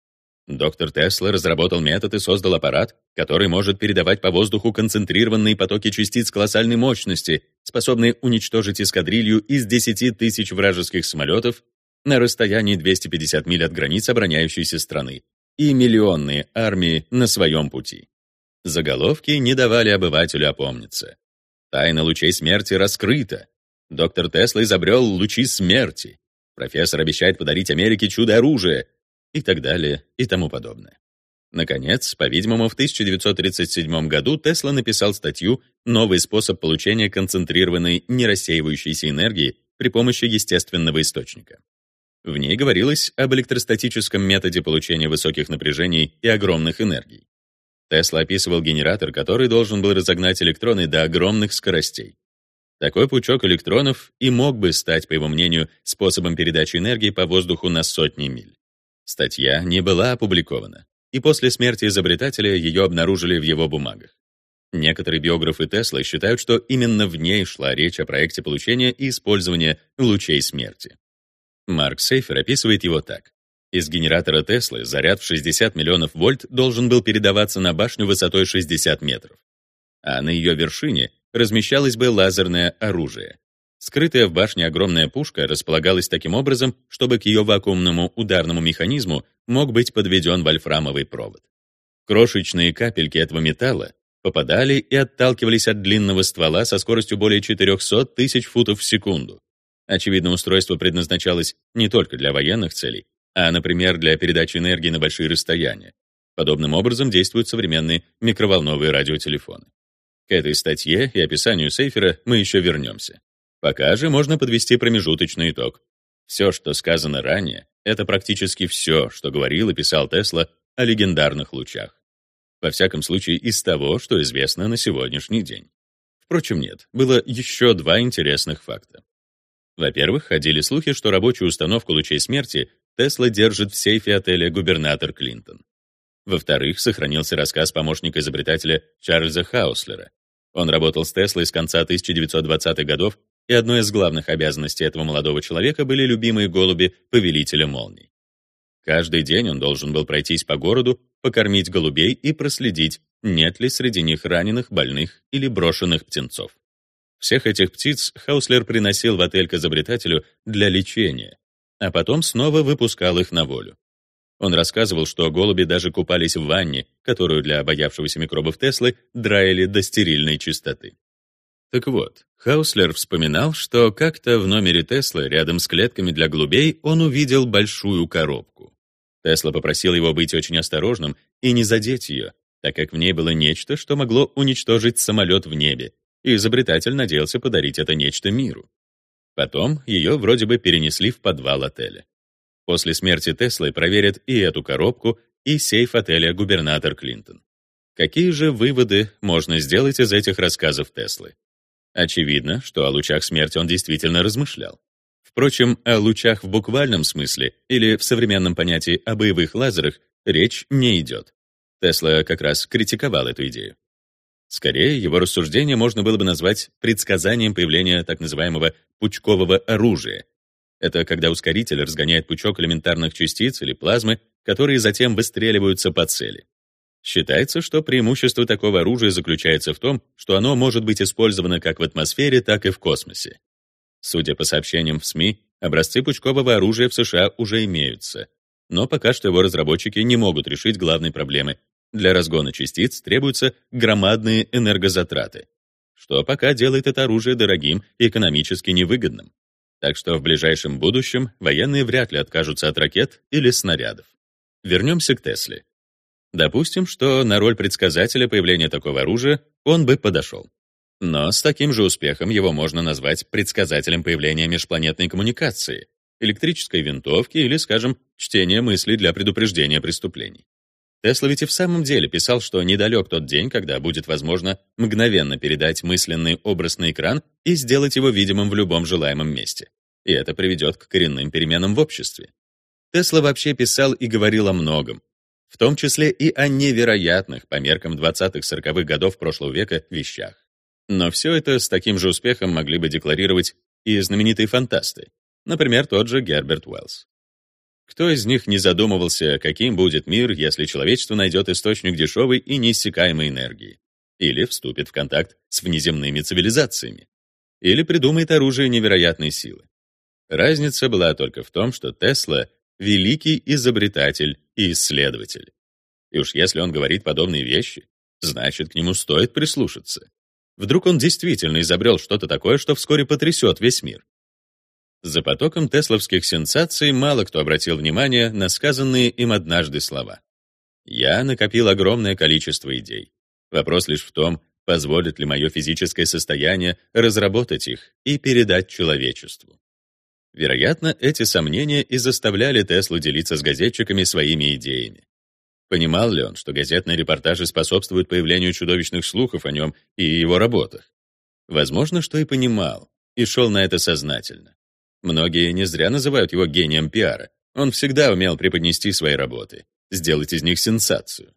Доктор Тесла разработал метод и создал аппарат, который может передавать по воздуху концентрированные потоки частиц колоссальной мощности, способные уничтожить эскадрилью из 10 тысяч вражеских самолетов на расстоянии 250 миль от границ обороняющейся страны и миллионные армии на своем пути. Заголовки не давали обывателю опомниться. Тайна лучей смерти раскрыта. Доктор Тесла изобрел лучи смерти. Профессор обещает подарить Америке чудо-оружие и так далее и тому подобное. Наконец, по-видимому, в 1937 году Тесла написал статью «Новый способ получения концентрированной нерассеивающейся энергии при помощи естественного источника». В ней говорилось об электростатическом методе получения высоких напряжений и огромных энергий. Тесла описывал генератор, который должен был разогнать электроны до огромных скоростей. Такой пучок электронов и мог бы стать, по его мнению, способом передачи энергии по воздуху на сотни миль. Статья не была опубликована. и после смерти изобретателя ее обнаружили в его бумагах. Некоторые биографы Теслы считают, что именно в ней шла речь о проекте получения и использования лучей смерти. Марк Сейфер описывает его так. Из генератора Теслы заряд в 60 миллионов вольт должен был передаваться на башню высотой 60 метров. А на ее вершине размещалось бы лазерное оружие. Скрытая в башне огромная пушка располагалась таким образом, чтобы к ее вакуумному ударному механизму мог быть подведен вольфрамовый провод. Крошечные капельки этого металла попадали и отталкивались от длинного ствола со скоростью более 400 тысяч футов в секунду. Очевидно, устройство предназначалось не только для военных целей, а, например, для передачи энергии на большие расстояния. Подобным образом действуют современные микроволновые радиотелефоны. К этой статье и описанию Сейфера мы еще вернемся. Пока же можно подвести промежуточный итог. Все, что сказано ранее, это практически все, что говорил и писал Тесла о легендарных лучах. Во всяком случае, из того, что известно на сегодняшний день. Впрочем, нет, было еще два интересных факта. Во-первых, ходили слухи, что рабочую установку лучей смерти Тесла держит в сейфе отеля «Губернатор Клинтон». Во-вторых, сохранился рассказ помощника изобретателя Чарльза Хауслера. Он работал с Теслой с конца 1920-х годов, и одной из главных обязанностей этого молодого человека были любимые голуби повелителя молний. Каждый день он должен был пройтись по городу, покормить голубей и проследить, нет ли среди них раненых, больных или брошенных птенцов. Всех этих птиц Хауслер приносил в отель к изобретателю для лечения, а потом снова выпускал их на волю. Он рассказывал, что голуби даже купались в ванне, которую для обоявшегося микробов Теслы драили до стерильной чистоты. Так вот, Хауслер вспоминал, что как-то в номере Теслы рядом с клетками для голубей он увидел большую коробку. Тесла попросил его быть очень осторожным и не задеть ее, так как в ней было нечто, что могло уничтожить самолет в небе, и изобретатель надеялся подарить это нечто миру. Потом ее вроде бы перенесли в подвал отеля. После смерти Теслы проверят и эту коробку, и сейф отеля «Губернатор Клинтон». Какие же выводы можно сделать из этих рассказов Теслы? Очевидно, что о лучах смерти он действительно размышлял. Впрочем, о лучах в буквальном смысле или в современном понятии о боевых лазерах речь не идет. Тесла как раз критиковал эту идею. Скорее, его рассуждение можно было бы назвать предсказанием появления так называемого пучкового оружия. Это когда ускоритель разгоняет пучок элементарных частиц или плазмы, которые затем выстреливаются по цели. Считается, что преимущество такого оружия заключается в том, что оно может быть использовано как в атмосфере, так и в космосе. Судя по сообщениям в СМИ, образцы пучкового оружия в США уже имеются, но пока что его разработчики не могут решить главной проблемы для разгона частиц требуются громадные энергозатраты, что пока делает это оружие дорогим и экономически невыгодным. Так что в ближайшем будущем военные вряд ли откажутся от ракет или снарядов. Вернемся к Тесле. Допустим, что на роль предсказателя появления такого оружия он бы подошел. Но с таким же успехом его можно назвать предсказателем появления межпланетной коммуникации, электрической винтовки или, скажем, чтения мыслей для предупреждения преступлений. Тесла ведь и в самом деле писал, что недалек тот день, когда будет возможно мгновенно передать мысленный образ на экран и сделать его видимым в любом желаемом месте. И это приведет к коренным переменам в обществе. Тесла вообще писал и говорил о многом, в том числе и о невероятных по меркам 20-40-х годов прошлого века вещах. Но все это с таким же успехом могли бы декларировать и знаменитые фантасты, например, тот же Герберт Уэллс. Кто из них не задумывался, каким будет мир, если человечество найдет источник дешевой и неиссякаемой энергии? Или вступит в контакт с внеземными цивилизациями? Или придумает оружие невероятной силы? Разница была только в том, что Тесла — великий изобретатель и исследователь. И уж если он говорит подобные вещи, значит, к нему стоит прислушаться. Вдруг он действительно изобрел что-то такое, что вскоре потрясет весь мир. За потоком тесловских сенсаций мало кто обратил внимание на сказанные им однажды слова. Я накопил огромное количество идей. Вопрос лишь в том, позволит ли мое физическое состояние разработать их и передать человечеству. Вероятно, эти сомнения и заставляли Теслу делиться с газетчиками своими идеями. Понимал ли он, что газетные репортажи способствуют появлению чудовищных слухов о нем и его работах? Возможно, что и понимал, и шел на это сознательно. Многие не зря называют его гением пиара. Он всегда умел преподнести свои работы. сделать из них сенсацию.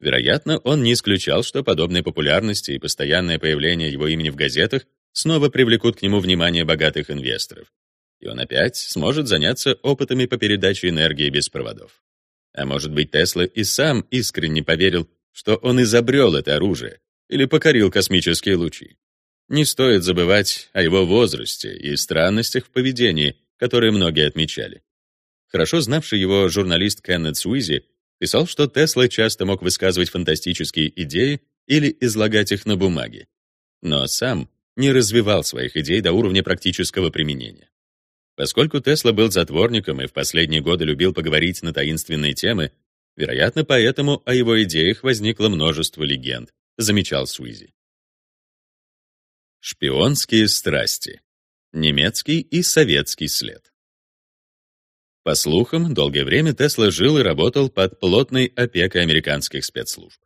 Вероятно, он не исключал, что подобная популярность и постоянное появление его имени в газетах снова привлекут к нему внимание богатых инвесторов, и он опять сможет заняться опытами по передаче энергии без проводов. А может быть, Тесла и сам искренне поверил, что он изобрел это оружие или покорил космические лучи. Не стоит забывать о его возрасте и странностях в поведении, которые многие отмечали. Хорошо знавший его журналист Кеннет Суизи писал, что Тесла часто мог высказывать фантастические идеи или излагать их на бумаге, но сам не развивал своих идей до уровня практического применения. Поскольку Тесла был затворником и в последние годы любил поговорить на таинственные темы, вероятно, поэтому о его идеях возникло множество легенд, замечал Суизи. Шпионские страсти. Немецкий и советский след. По слухам, долгое время Тесла жил и работал под плотной опекой американских спецслужб.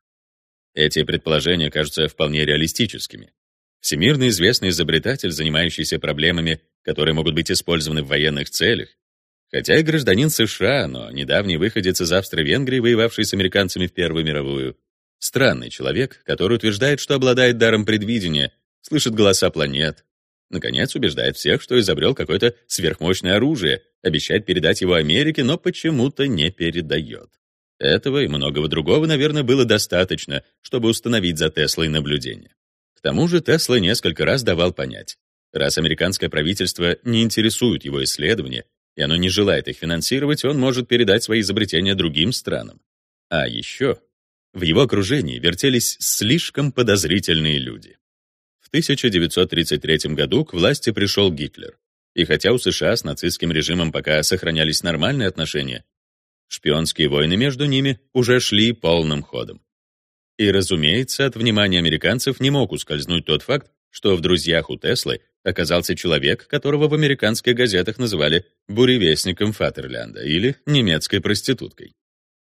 Эти предположения кажутся вполне реалистическими. Всемирно известный изобретатель, занимающийся проблемами, которые могут быть использованы в военных целях, хотя и гражданин США, но недавний выходец из Австро-Венгрии, воевавший с американцами в Первую мировую, странный человек, который утверждает, что обладает даром предвидения слышит голоса планет. Наконец, убеждает всех, что изобрел какое-то сверхмощное оружие, обещает передать его Америке, но почему-то не передает. Этого и многого другого, наверное, было достаточно, чтобы установить за Теслой наблюдение. К тому же Тесла несколько раз давал понять, раз американское правительство не интересует его исследования, и оно не желает их финансировать, он может передать свои изобретения другим странам. А еще в его окружении вертелись слишком подозрительные люди. 1933 году к власти пришел Гитлер. И хотя у США с нацистским режимом пока сохранялись нормальные отношения, шпионские войны между ними уже шли полным ходом. И, разумеется, от внимания американцев не мог ускользнуть тот факт, что в друзьях у Теслы оказался человек, которого в американских газетах называли буревестником Фатерлянда или немецкой проституткой.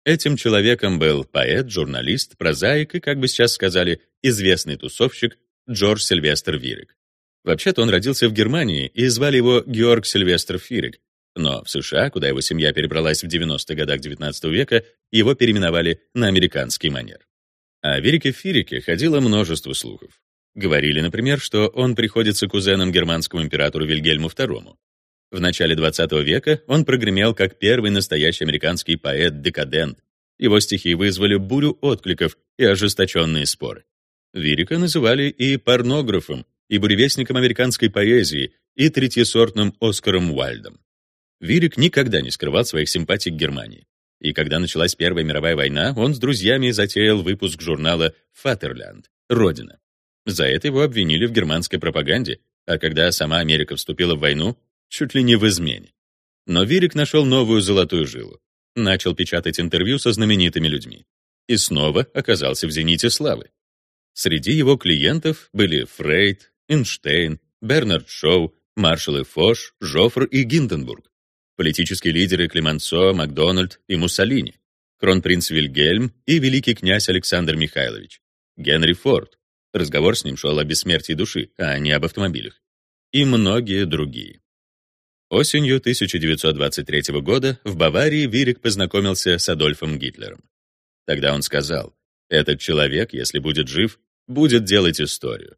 Этим человеком был поэт, журналист, прозаик и, как бы сейчас сказали, известный тусовщик Джордж Сильвестр Вирик. Вообще-то он родился в Германии, и звали его Георг Сильвестр Фирик, но в США, куда его семья перебралась в 90-х годах XIX века, его переименовали на американский манер. О Вирике Фирике ходило множество слухов. Говорили, например, что он приходится кузеном германскому императору Вильгельму II. В начале XX века он прогремел как первый настоящий американский поэт-декадент. Его стихи вызвали бурю откликов и ожесточенные споры. Вирика называли и порнографом, и буревестником американской поэзии, и третьесортным Оскаром Уальдом. Вирик никогда не скрывал своих симпатий к Германии. И когда началась Первая мировая война, он с друзьями затеял выпуск журнала «Фатерлянд» — «Родина». За это его обвинили в германской пропаганде, а когда сама Америка вступила в войну, чуть ли не в измене. Но Вирик нашел новую золотую жилу. Начал печатать интервью со знаменитыми людьми. И снова оказался в зените славы. Среди его клиентов были Фрейд, Эйнштейн, Бернард Шоу, маршалы Фош, Жофр и Гинденбург, политические лидеры Клемансо, Макдональд и Муссолини, кронпринц Вильгельм и великий князь Александр Михайлович, Генри Форд. Разговор с ним шел о бессмертии души, а не об автомобилях. И многие другие. Осенью 1923 года в Баварии Вирик познакомился с Адольфом Гитлером. Тогда он сказал, «Этот человек, если будет жив, будет делать историю.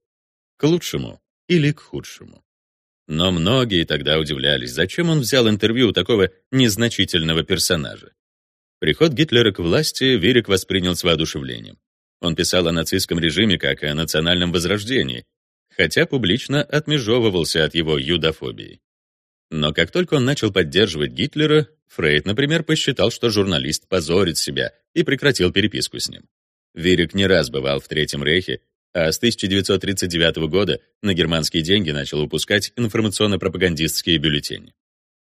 К лучшему или к худшему. Но многие тогда удивлялись, зачем он взял интервью у такого незначительного персонажа. Приход Гитлера к власти Вирик воспринял с воодушевлением. Он писал о нацистском режиме как о национальном возрождении, хотя публично отмежевывался от его юдофобии. Но как только он начал поддерживать Гитлера, Фрейд, например, посчитал, что журналист позорит себя и прекратил переписку с ним. Вирик не раз бывал в Третьем Рейхе, а с 1939 года на германские деньги начал выпускать информационно-пропагандистские бюллетени.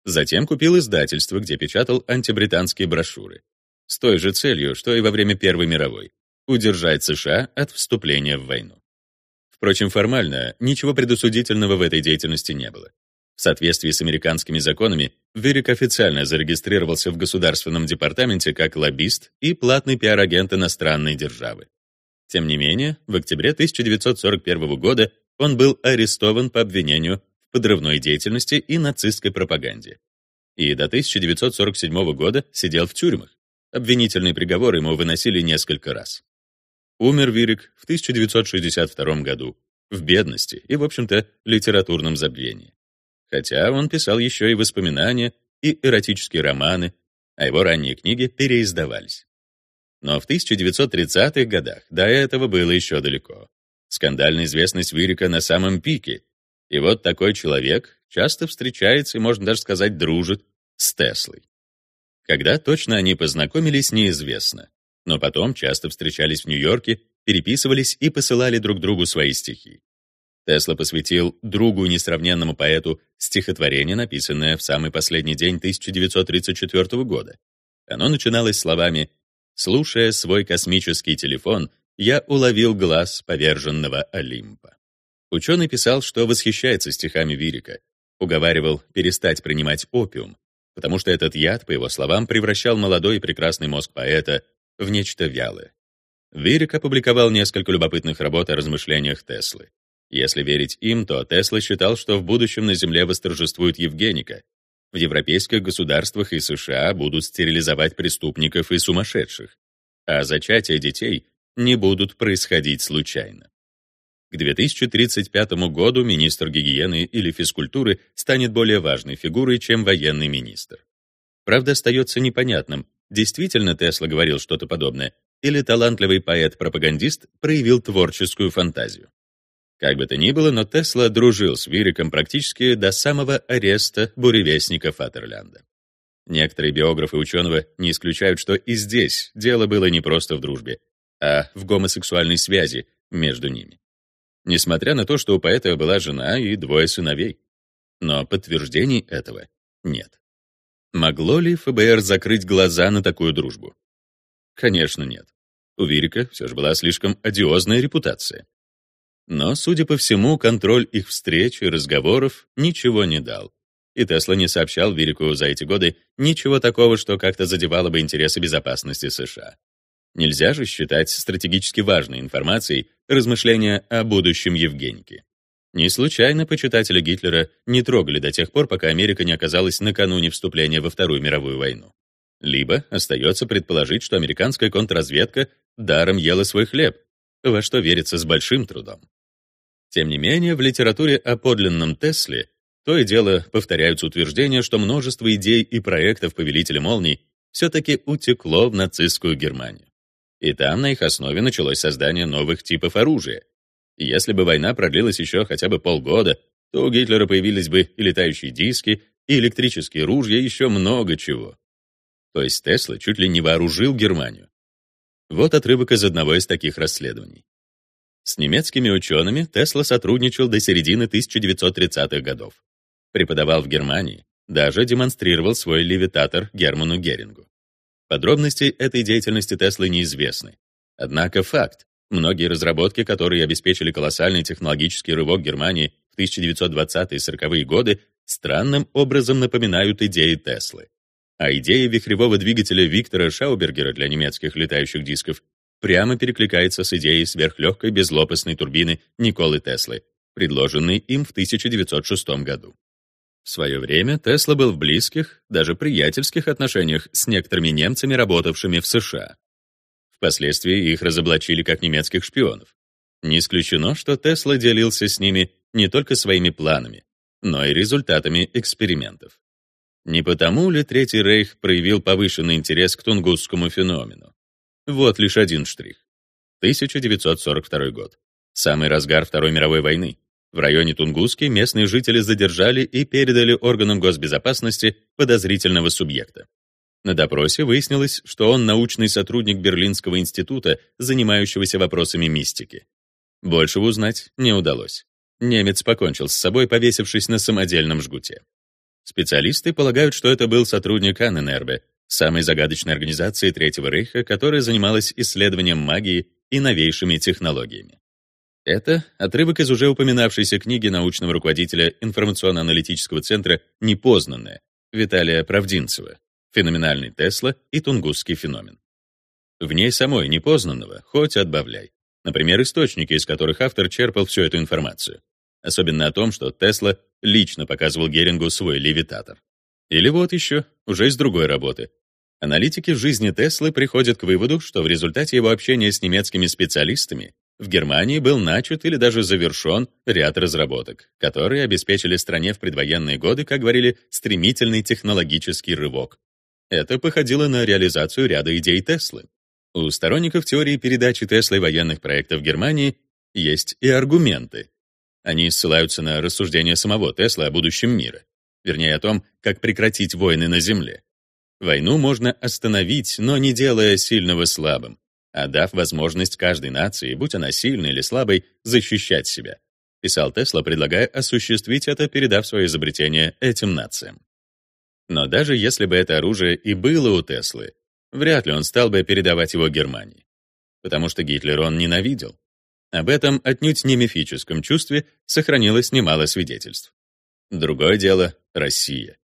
Затем купил издательство, где печатал антибританские брошюры. С той же целью, что и во время Первой мировой — удержать США от вступления в войну. Впрочем, формально ничего предусудительного в этой деятельности не было. В соответствии с американскими законами, Верик официально зарегистрировался в Государственном департаменте как лоббист и платный пиар-агент иностранной державы. Тем не менее, в октябре 1941 года он был арестован по обвинению в подрывной деятельности и нацистской пропаганде. И до 1947 года сидел в тюрьмах, Обвинительный приговор ему выносили несколько раз. Умер Вирик в 1962 году в бедности и, в общем-то, литературном забвении. Хотя он писал еще и воспоминания, и эротические романы, а его ранние книги переиздавались. Но в 1930-х годах до этого было еще далеко. Скандальная известность Вирика на самом пике. И вот такой человек часто встречается и, можно даже сказать, дружит с Теслой. Когда точно они познакомились, неизвестно. Но потом часто встречались в Нью-Йорке, переписывались и посылали друг другу свои стихи. Тесла посвятил другу несравненному поэту стихотворение, написанное в самый последний день 1934 года. Оно начиналось словами «Слушая свой космический телефон, я уловил глаз поверженного Олимпа». Ученый писал, что восхищается стихами Вирика, уговаривал перестать принимать опиум, потому что этот яд, по его словам, превращал молодой и прекрасный мозг поэта в нечто вялое. Вирик опубликовал несколько любопытных работ о размышлениях Теслы. Если верить им, то Тесла считал, что в будущем на Земле восторжествует Евгеника. В европейских государствах и США будут стерилизовать преступников и сумасшедших, а зачатия детей не будут происходить случайно. К 2035 году министр гигиены или физкультуры станет более важной фигурой, чем военный министр. Правда, остается непонятным, действительно Тесла говорил что-то подобное, или талантливый поэт-пропагандист проявил творческую фантазию. Как бы то ни было, но Тесла дружил с Вириком практически до самого ареста буревестника Фатерлянда. Некоторые биографы ученого не исключают, что и здесь дело было не просто в дружбе, а в гомосексуальной связи между ними. Несмотря на то, что у поэта была жена и двое сыновей. Но подтверждений этого нет. Могло ли ФБР закрыть глаза на такую дружбу? Конечно, нет. У Вирика все же была слишком одиозная репутация. Но, судя по всему, контроль их встреч и разговоров ничего не дал. И Тесла не сообщал Вирику за эти годы ничего такого, что как-то задевало бы интересы безопасности США. Нельзя же считать стратегически важной информацией размышления о будущем Евгеники. Не случайно почитатели Гитлера не трогали до тех пор, пока Америка не оказалась накануне вступления во Вторую мировую войну. Либо остается предположить, что американская контрразведка даром ела свой хлеб, во что верится с большим трудом. Тем не менее, в литературе о подлинном Тесле то и дело повторяются утверждения, что множество идей и проектов Повелителя Молний все-таки утекло в нацистскую Германию. И там на их основе началось создание новых типов оружия. И если бы война продлилась еще хотя бы полгода, то у Гитлера появились бы и летающие диски, и электрические ружья, и еще много чего. То есть Тесла чуть ли не вооружил Германию. Вот отрывок из одного из таких расследований. С немецкими учеными Тесла сотрудничал до середины 1930-х годов. Преподавал в Германии, даже демонстрировал свой левитатор Герману Герингу. Подробности этой деятельности Теслы неизвестны. Однако факт, многие разработки, которые обеспечили колоссальный технологический рывок Германии в 1920-е и 40-е годы, странным образом напоминают идеи Теслы. А идея вихревого двигателя Виктора Шаубергера для немецких летающих дисков прямо перекликается с идеей сверхлегкой безлопастной турбины Николы Теслы, предложенной им в 1906 году. В свое время Тесла был в близких, даже приятельских отношениях с некоторыми немцами, работавшими в США. Впоследствии их разоблачили как немецких шпионов. Не исключено, что Тесла делился с ними не только своими планами, но и результатами экспериментов. Не потому ли Третий Рейх проявил повышенный интерес к тунгусскому феномену? Вот лишь один штрих. 1942 год. Самый разгар Второй мировой войны. В районе Тунгуски местные жители задержали и передали органам госбезопасности подозрительного субъекта. На допросе выяснилось, что он научный сотрудник Берлинского института, занимающегося вопросами мистики. Больше узнать не удалось. Немец покончил с собой, повесившись на самодельном жгуте. Специалисты полагают, что это был сотрудник Анненербе, самой загадочной организации Третьего Рейха, которая занималась исследованием магии и новейшими технологиями. Это отрывок из уже упоминавшейся книги научного руководителя информационно-аналитического центра «Непознанное» Виталия Правдинцева «Феноменальный Тесла и Тунгусский феномен». В ней самой непознанного хоть отбавляй. Например, источники, из которых автор черпал всю эту информацию. Особенно о том, что Тесла лично показывал Герингу свой левитатор. Или вот еще, уже из другой работы. Аналитики в жизни Теслы приходят к выводу, что в результате его общения с немецкими специалистами в Германии был начат или даже завершен ряд разработок, которые обеспечили стране в предвоенные годы, как говорили, стремительный технологический рывок. Это походило на реализацию ряда идей Теслы. У сторонников теории передачи Теслой военных проектов Германии есть и аргументы. Они ссылаются на рассуждения самого Теслы о будущем мира, вернее о том, как прекратить войны на Земле. Войну можно остановить, но не делая сильного слабым, а дав возможность каждой нации, будь она сильной или слабой, защищать себя. Писал Тесла, предлагая осуществить это, передав свое изобретение этим нациям. Но даже если бы это оружие и было у Теслы, вряд ли он стал бы передавать его Германии. Потому что Гитлер он ненавидел. Об этом отнюдь не мифическом чувстве сохранилось немало свидетельств. Другое дело — Россия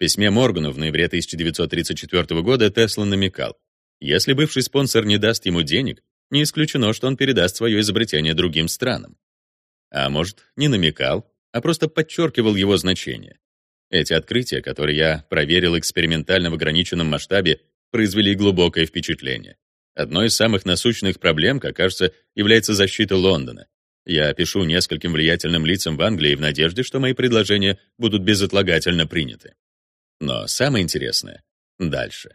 письме Моргану в ноябре 1934 года Тесла намекал, если бывший спонсор не даст ему денег, не исключено, что он передаст свое изобретение другим странам. А может, не намекал, а просто подчеркивал его значение. Эти открытия, которые я проверил экспериментально в ограниченном масштабе, произвели глубокое впечатление. Одной из самых насущных проблем, как кажется, является защита Лондона. Я пишу нескольким влиятельным лицам в Англии в надежде, что мои предложения будут безотлагательно приняты. Но самое интересное — дальше.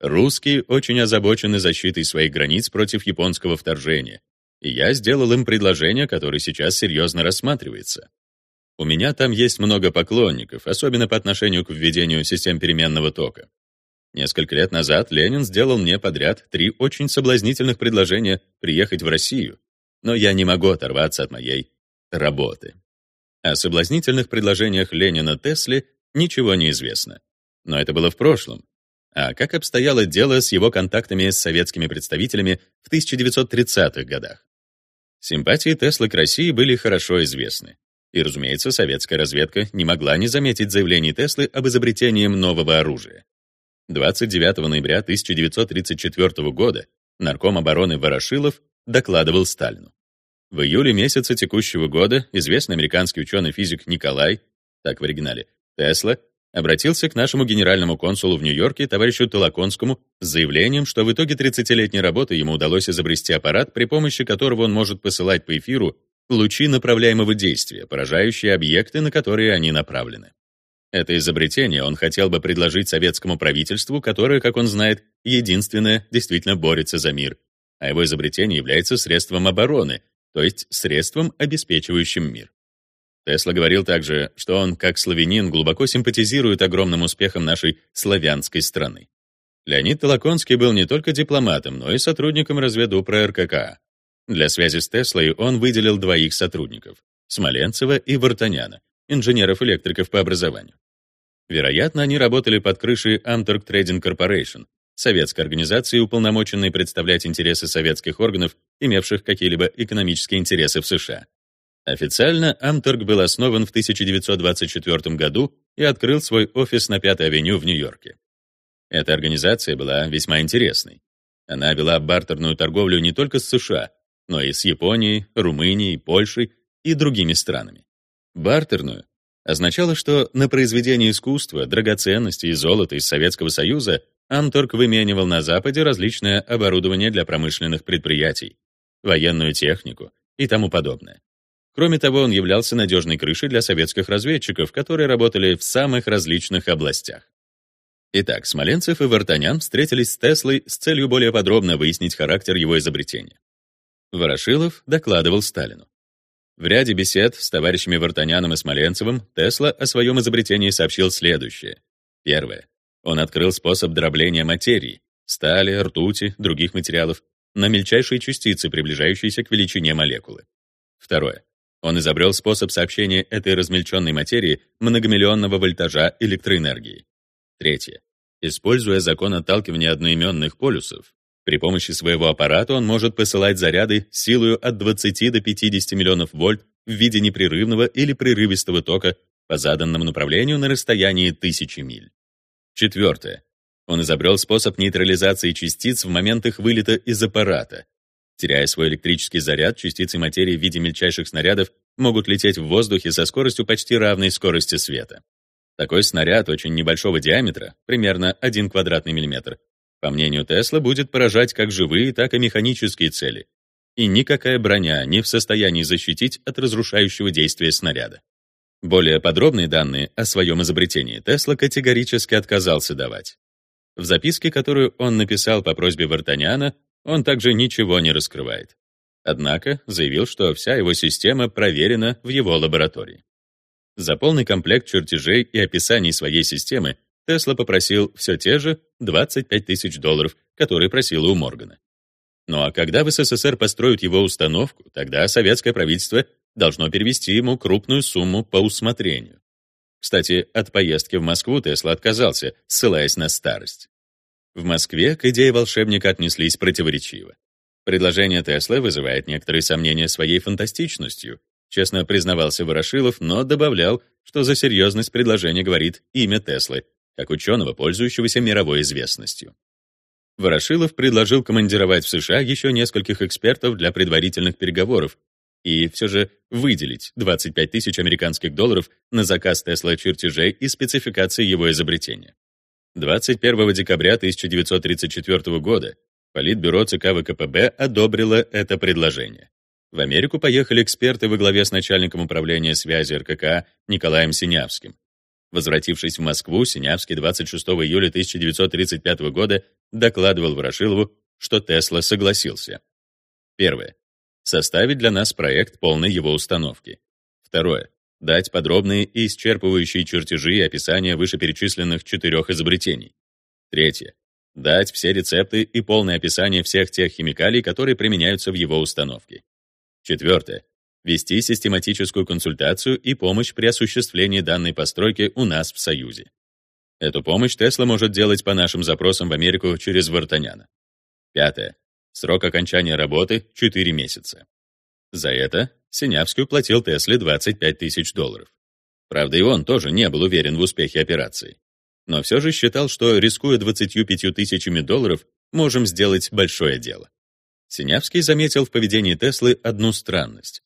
Русские очень озабочены защитой своих границ против японского вторжения, и я сделал им предложение, которое сейчас серьезно рассматривается. У меня там есть много поклонников, особенно по отношению к введению систем переменного тока. Несколько лет назад Ленин сделал мне подряд три очень соблазнительных предложения приехать в Россию, но я не могу оторваться от моей работы. О соблазнительных предложениях Ленина Тесле ничего не известно. Но это было в прошлом. А как обстояло дело с его контактами с советскими представителями в 1930-х годах? Симпатии Теслы к России были хорошо известны. И, разумеется, советская разведка не могла не заметить заявлений Теслы об изобретении нового оружия. 29 ноября 1934 года нарком обороны Ворошилов докладывал Сталину. В июле месяца текущего года известный американский ученый-физик Николай, так в оригинале, Тесла обратился к нашему генеральному консулу в Нью-Йорке, товарищу Толоконскому, с заявлением, что в итоге 30-летней работы ему удалось изобрести аппарат, при помощи которого он может посылать по эфиру лучи направляемого действия, поражающие объекты, на которые они направлены. Это изобретение он хотел бы предложить советскому правительству, которое, как он знает, единственное действительно борется за мир, а его изобретение является средством обороны, то есть средством, обеспечивающим мир. Тесла говорил также, что он, как славянин, глубоко симпатизирует огромным успехам нашей славянской страны. Леонид Толоконский был не только дипломатом, но и сотрудником разведупра РКК. Для связи с Теслой он выделил двоих сотрудников — Смоленцева и Вартаняна, инженеров-электриков по образованию. Вероятно, они работали под крышей Amtorg Trading Corporation, советской организации, уполномоченной представлять интересы советских органов, имевших какие-либо экономические интересы в США. Официально Амторг был основан в 1924 году и открыл свой офис на Пятой авеню в Нью-Йорке. Эта организация была весьма интересной. Она вела бартерную торговлю не только с США, но и с Японией, Румынией, Польшей и другими странами. Бартерную означало, что на произведение искусства, драгоценности и золота из Советского Союза Амторг выменивал на Западе различное оборудование для промышленных предприятий, военную технику и тому подобное. Кроме того, он являлся надежной крышей для советских разведчиков, которые работали в самых различных областях. Итак, Смоленцев и Вартанян встретились с Теслой с целью более подробно выяснить характер его изобретения. Ворошилов докладывал Сталину. В ряде бесед с товарищами Вартаняном и Смоленцевым Тесла о своем изобретении сообщил следующее. Первое. Он открыл способ дробления материи, стали, ртути, других материалов, на мельчайшие частицы, приближающиеся к величине молекулы. Второе. Он изобрел способ сообщения этой размельченной материи многомиллионного вольтажа электроэнергии. Третье. Используя закон отталкивания одноименных полюсов, при помощи своего аппарата он может посылать заряды силою от 20 до 50 миллионов вольт в виде непрерывного или прерывистого тока по заданному направлению на расстоянии тысячи миль. Четвертое. Он изобрел способ нейтрализации частиц в момент их вылета из аппарата, Теряя свой электрический заряд, частицы материи в виде мельчайших снарядов могут лететь в воздухе со скоростью почти равной скорости света. Такой снаряд очень небольшого диаметра, примерно 1 квадратный миллиметр, по мнению Тесла, будет поражать как живые, так и механические цели. И никакая броня не в состоянии защитить от разрушающего действия снаряда. Более подробные данные о своем изобретении Тесла категорически отказался давать. В записке, которую он написал по просьбе Вартаняна, он также ничего не раскрывает. Однако заявил, что вся его система проверена в его лаборатории. За полный комплект чертежей и описаний своей системы Тесла попросил все те же 25 тысяч долларов, которые просил у Моргана. Ну а когда в СССР построят его установку, тогда советское правительство должно перевести ему крупную сумму по усмотрению. Кстати, от поездки в Москву Тесла отказался, ссылаясь на старость. В Москве к идее волшебника отнеслись противоречиво. Предложение Теслы вызывает некоторые сомнения своей фантастичностью, честно признавался Ворошилов, но добавлял, что за серьезность предложения говорит имя Теслы, как ученого, пользующегося мировой известностью. Ворошилов предложил командировать в США еще нескольких экспертов для предварительных переговоров и все же выделить 25 тысяч американских долларов на заказ Тесла чертежей и спецификации его изобретения. 21 декабря 1934 года Политбюро ЦК ВКПБ одобрило это предложение. В Америку поехали эксперты во главе с начальником управления связи РКК Николаем Синявским. Возвратившись в Москву, Синявский 26 июля 1935 года докладывал Ворошилову, что Тесла согласился. Первое. Составить для нас проект полной его установки. Второе. Дать подробные и исчерпывающие чертежи и описания вышеперечисленных четырех изобретений. Третье. Дать все рецепты и полное описание всех тех химикалий, которые применяются в его установке. Четвертое вести систематическую консультацию и помощь при осуществлении данной постройки у нас в Союзе. Эту помощь Тесла может делать по нашим запросам в Америку через Вартаняна. Пятое. Срок окончания работы — 4 месяца. За это Синявский уплатил Тесле 25 тысяч долларов. Правда, и он тоже не был уверен в успехе операции. Но все же считал, что, рискуя 25 тысячами долларов, можем сделать большое дело. Синявский заметил в поведении Теслы одну странность.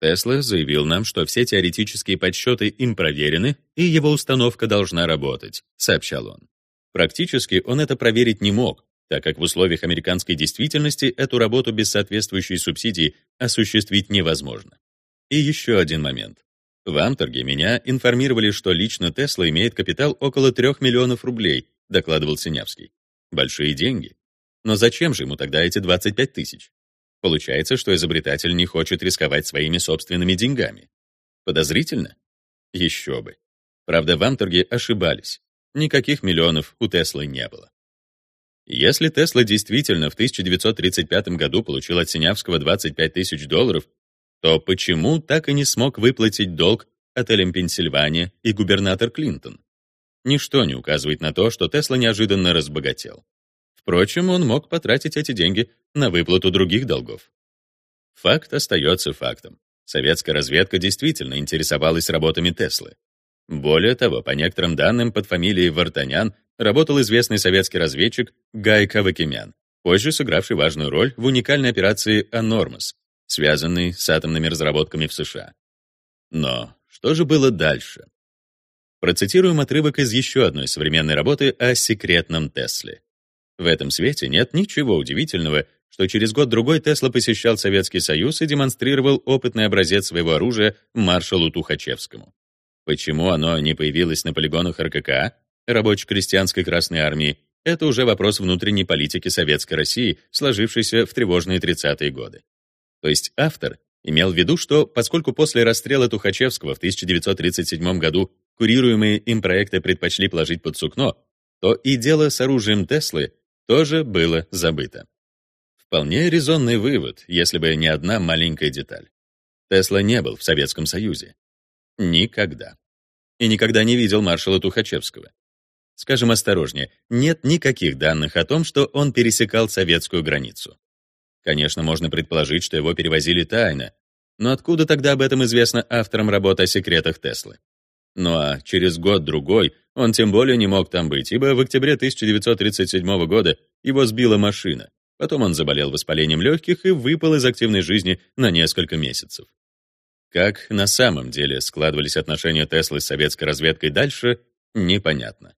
Тесла заявил нам, что все теоретические подсчеты им проверены, и его установка должна работать, сообщал он. Практически он это проверить не мог, так как в условиях американской действительности эту работу без соответствующей субсидии осуществить невозможно. И еще один момент. В Амторге меня информировали, что лично Тесла имеет капитал около 3 миллионов рублей, докладывал Синявский. Большие деньги. Но зачем же ему тогда эти 25 тысяч? Получается, что изобретатель не хочет рисковать своими собственными деньгами. Подозрительно? Еще бы. Правда, в Амторге ошибались. Никаких миллионов у Теслы не было. Если Тесла действительно в 1935 году получил от Синявского 25 тысяч долларов, то почему так и не смог выплатить долг отелям Пенсильвания и губернатор Клинтон? Ничто не указывает на то, что Тесла неожиданно разбогател. Впрочем, он мог потратить эти деньги на выплату других долгов. Факт остается фактом. Советская разведка действительно интересовалась работами Теслы. Более того, по некоторым данным, под фамилией Вартанян работал известный советский разведчик Гай Кавакимян, позже сыгравший важную роль в уникальной операции «Анормас», связанной с атомными разработками в США. Но что же было дальше? Процитируем отрывок из еще одной современной работы о секретном Тесле. В этом свете нет ничего удивительного, что через год-другой Тесла посещал Советский Союз и демонстрировал опытный образец своего оружия маршалу Тухачевскому. Почему оно не появилось на полигонах РКК, рабоче-крестьянской Красной Армии, это уже вопрос внутренней политики Советской России, сложившейся в тревожные 30-е годы. То есть автор имел в виду, что поскольку после расстрела Тухачевского в 1937 году курируемые им проекты предпочли положить под сукно, то и дело с оружием Теслы тоже было забыто. Вполне резонный вывод, если бы не одна маленькая деталь. Тесла не был в Советском Союзе. Никогда. И никогда не видел маршала Тухачевского. Скажем осторожнее, нет никаких данных о том, что он пересекал советскую границу. Конечно, можно предположить, что его перевозили тайно, но откуда тогда об этом известно авторам работы о секретах Теслы? Ну а через год-другой он тем более не мог там быть, ибо в октябре 1937 года его сбила машина. Потом он заболел воспалением легких и выпал из активной жизни на несколько месяцев. Как на самом деле складывались отношения Теслы с советской разведкой дальше, непонятно.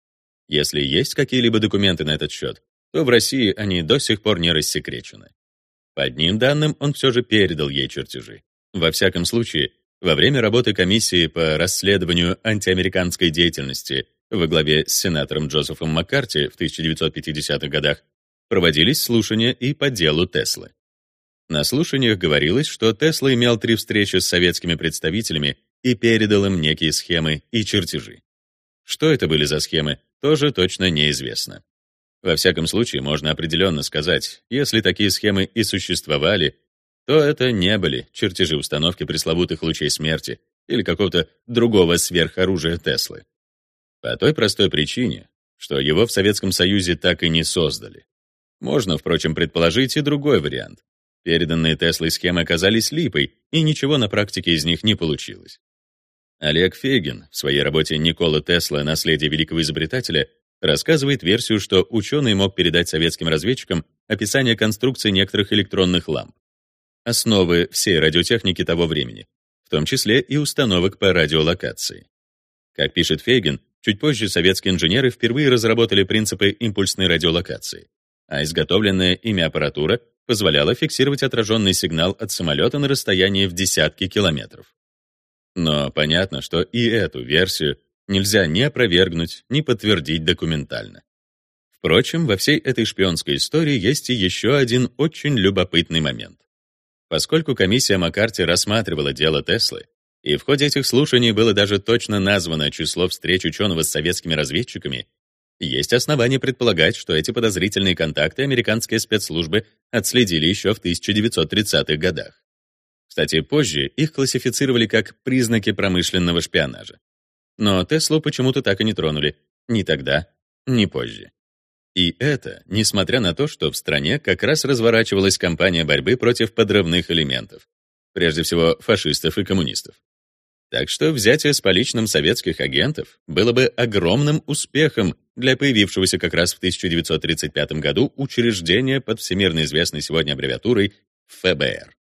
Если есть какие-либо документы на этот счет, то в России они до сих пор не рассекречены. По одним данным, он все же передал ей чертежи. Во всяком случае, во время работы комиссии по расследованию антиамериканской деятельности во главе с сенатором Джозефом Маккарти в 1950-х годах проводились слушания и по делу Теслы. На слушаниях говорилось, что Тесла имел три встречи с советскими представителями и передал им некие схемы и чертежи. Что это были за схемы, тоже точно неизвестно. Во всяком случае, можно определенно сказать, если такие схемы и существовали, то это не были чертежи установки пресловутых лучей смерти или какого-то другого сверхоружия Теслы. По той простой причине, что его в Советском Союзе так и не создали. Можно, впрочем, предположить и другой вариант. Переданные Теслой схемы оказались липой, и ничего на практике из них не получилось. Олег Фейгин в своей работе «Никола Тесла. Наследие великого изобретателя» рассказывает версию, что ученый мог передать советским разведчикам описание конструкции некоторых электронных ламп. Основы всей радиотехники того времени, в том числе и установок по радиолокации. Как пишет Фейгин, чуть позже советские инженеры впервые разработали принципы импульсной радиолокации, а изготовленная ими аппаратура позволяла фиксировать отраженный сигнал от самолета на расстоянии в десятки километров. Но понятно, что и эту версию нельзя ни опровергнуть, ни подтвердить документально. Впрочем, во всей этой шпионской истории есть и еще один очень любопытный момент. Поскольку комиссия Маккарти рассматривала дело Теслы, и в ходе этих слушаний было даже точно названо число встреч ученого с советскими разведчиками, есть основания предполагать, что эти подозрительные контакты американские спецслужбы отследили еще в 1930-х годах. Кстати, позже их классифицировали как признаки промышленного шпионажа. Но Теслу почему-то так и не тронули. Ни тогда, ни позже. И это, несмотря на то, что в стране как раз разворачивалась кампания борьбы против подрывных элементов. Прежде всего, фашистов и коммунистов. Так что взятие с поличным советских агентов было бы огромным успехом для появившегося как раз в 1935 году учреждения под всемирно известной сегодня аббревиатурой ФБР.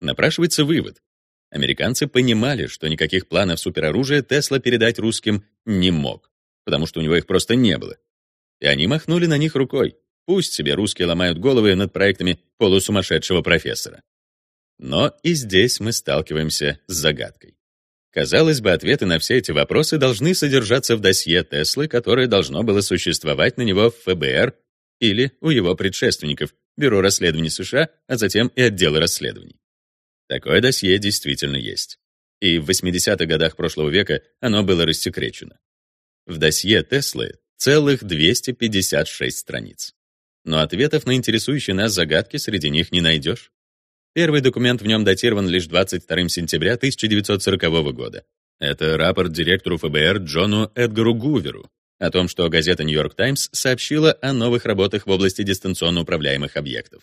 Напрашивается вывод. Американцы понимали, что никаких планов супероружия Тесла передать русским не мог, потому что у него их просто не было. И они махнули на них рукой. Пусть себе русские ломают головы над проектами полусумасшедшего профессора. Но и здесь мы сталкиваемся с загадкой. Казалось бы, ответы на все эти вопросы должны содержаться в досье Теслы, которое должно было существовать на него в ФБР или у его предшественников, Бюро расследований США, а затем и отдела расследований. Такое досье действительно есть. И в 80-х годах прошлого века оно было рассекречено. В досье Теслы целых 256 страниц. Но ответов на интересующие нас загадки среди них не найдешь. Первый документ в нем датирован лишь 22 сентября 1940 года. Это рапорт директору ФБР Джону Эдгару Гуверу о том, что газета «Нью-Йорк Таймс» сообщила о новых работах в области дистанционно управляемых объектов.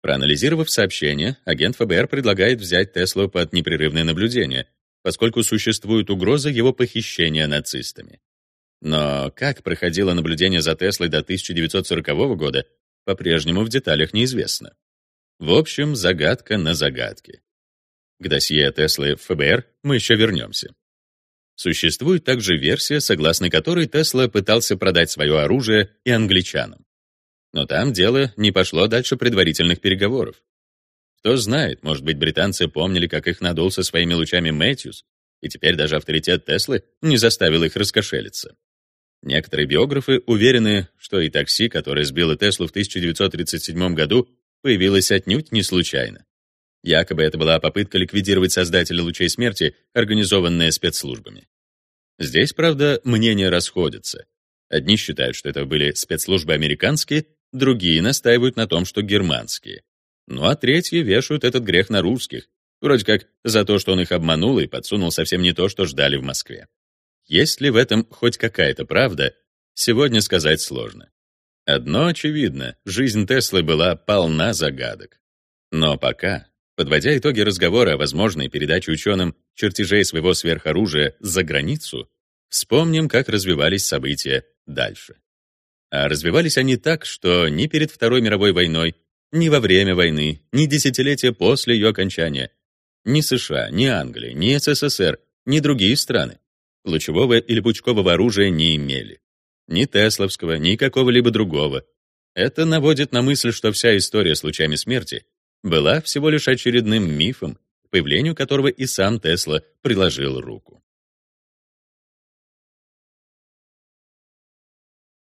Проанализировав сообщение, агент ФБР предлагает взять Теслу под непрерывное наблюдение, поскольку существует угроза его похищения нацистами. Но как проходило наблюдение за Теслой до 1940 года, по-прежнему в деталях неизвестно. В общем, загадка на загадке. К досье Теслы в ФБР мы еще вернемся. Существует также версия, согласно которой Тесла пытался продать свое оружие и англичанам. Но там дело не пошло дальше предварительных переговоров. Кто знает, может быть, британцы помнили, как их надул со своими лучами Мэтьюс, и теперь даже авторитет Теслы не заставил их раскошелиться. Некоторые биографы уверены, что и такси, которое сбило Теслу в 1937 году, появилось отнюдь не случайно. Якобы это была попытка ликвидировать создателя лучей смерти, организованная спецслужбами. Здесь, правда, мнения расходятся. Одни считают, что это были спецслужбы американские, Другие настаивают на том, что германские. Ну а третьи вешают этот грех на русских, вроде как за то, что он их обманул и подсунул совсем не то, что ждали в Москве. Есть ли в этом хоть какая-то правда, сегодня сказать сложно. Одно очевидно, жизнь Теслы была полна загадок. Но пока, подводя итоги разговора о возможной передаче ученым чертежей своего сверхоружия за границу, вспомним, как развивались события дальше. А развивались они так, что ни перед Второй мировой войной, ни во время войны, ни десятилетия после ее окончания Ни США, ни Англия, ни СССР, ни другие страны лучевого или пучкового оружия не имели. Ни Тесловского, ни какого-либо другого. Это наводит на мысль, что вся история с лучами смерти была всего лишь очередным мифом, к появлению которого и сам Тесла приложил руку.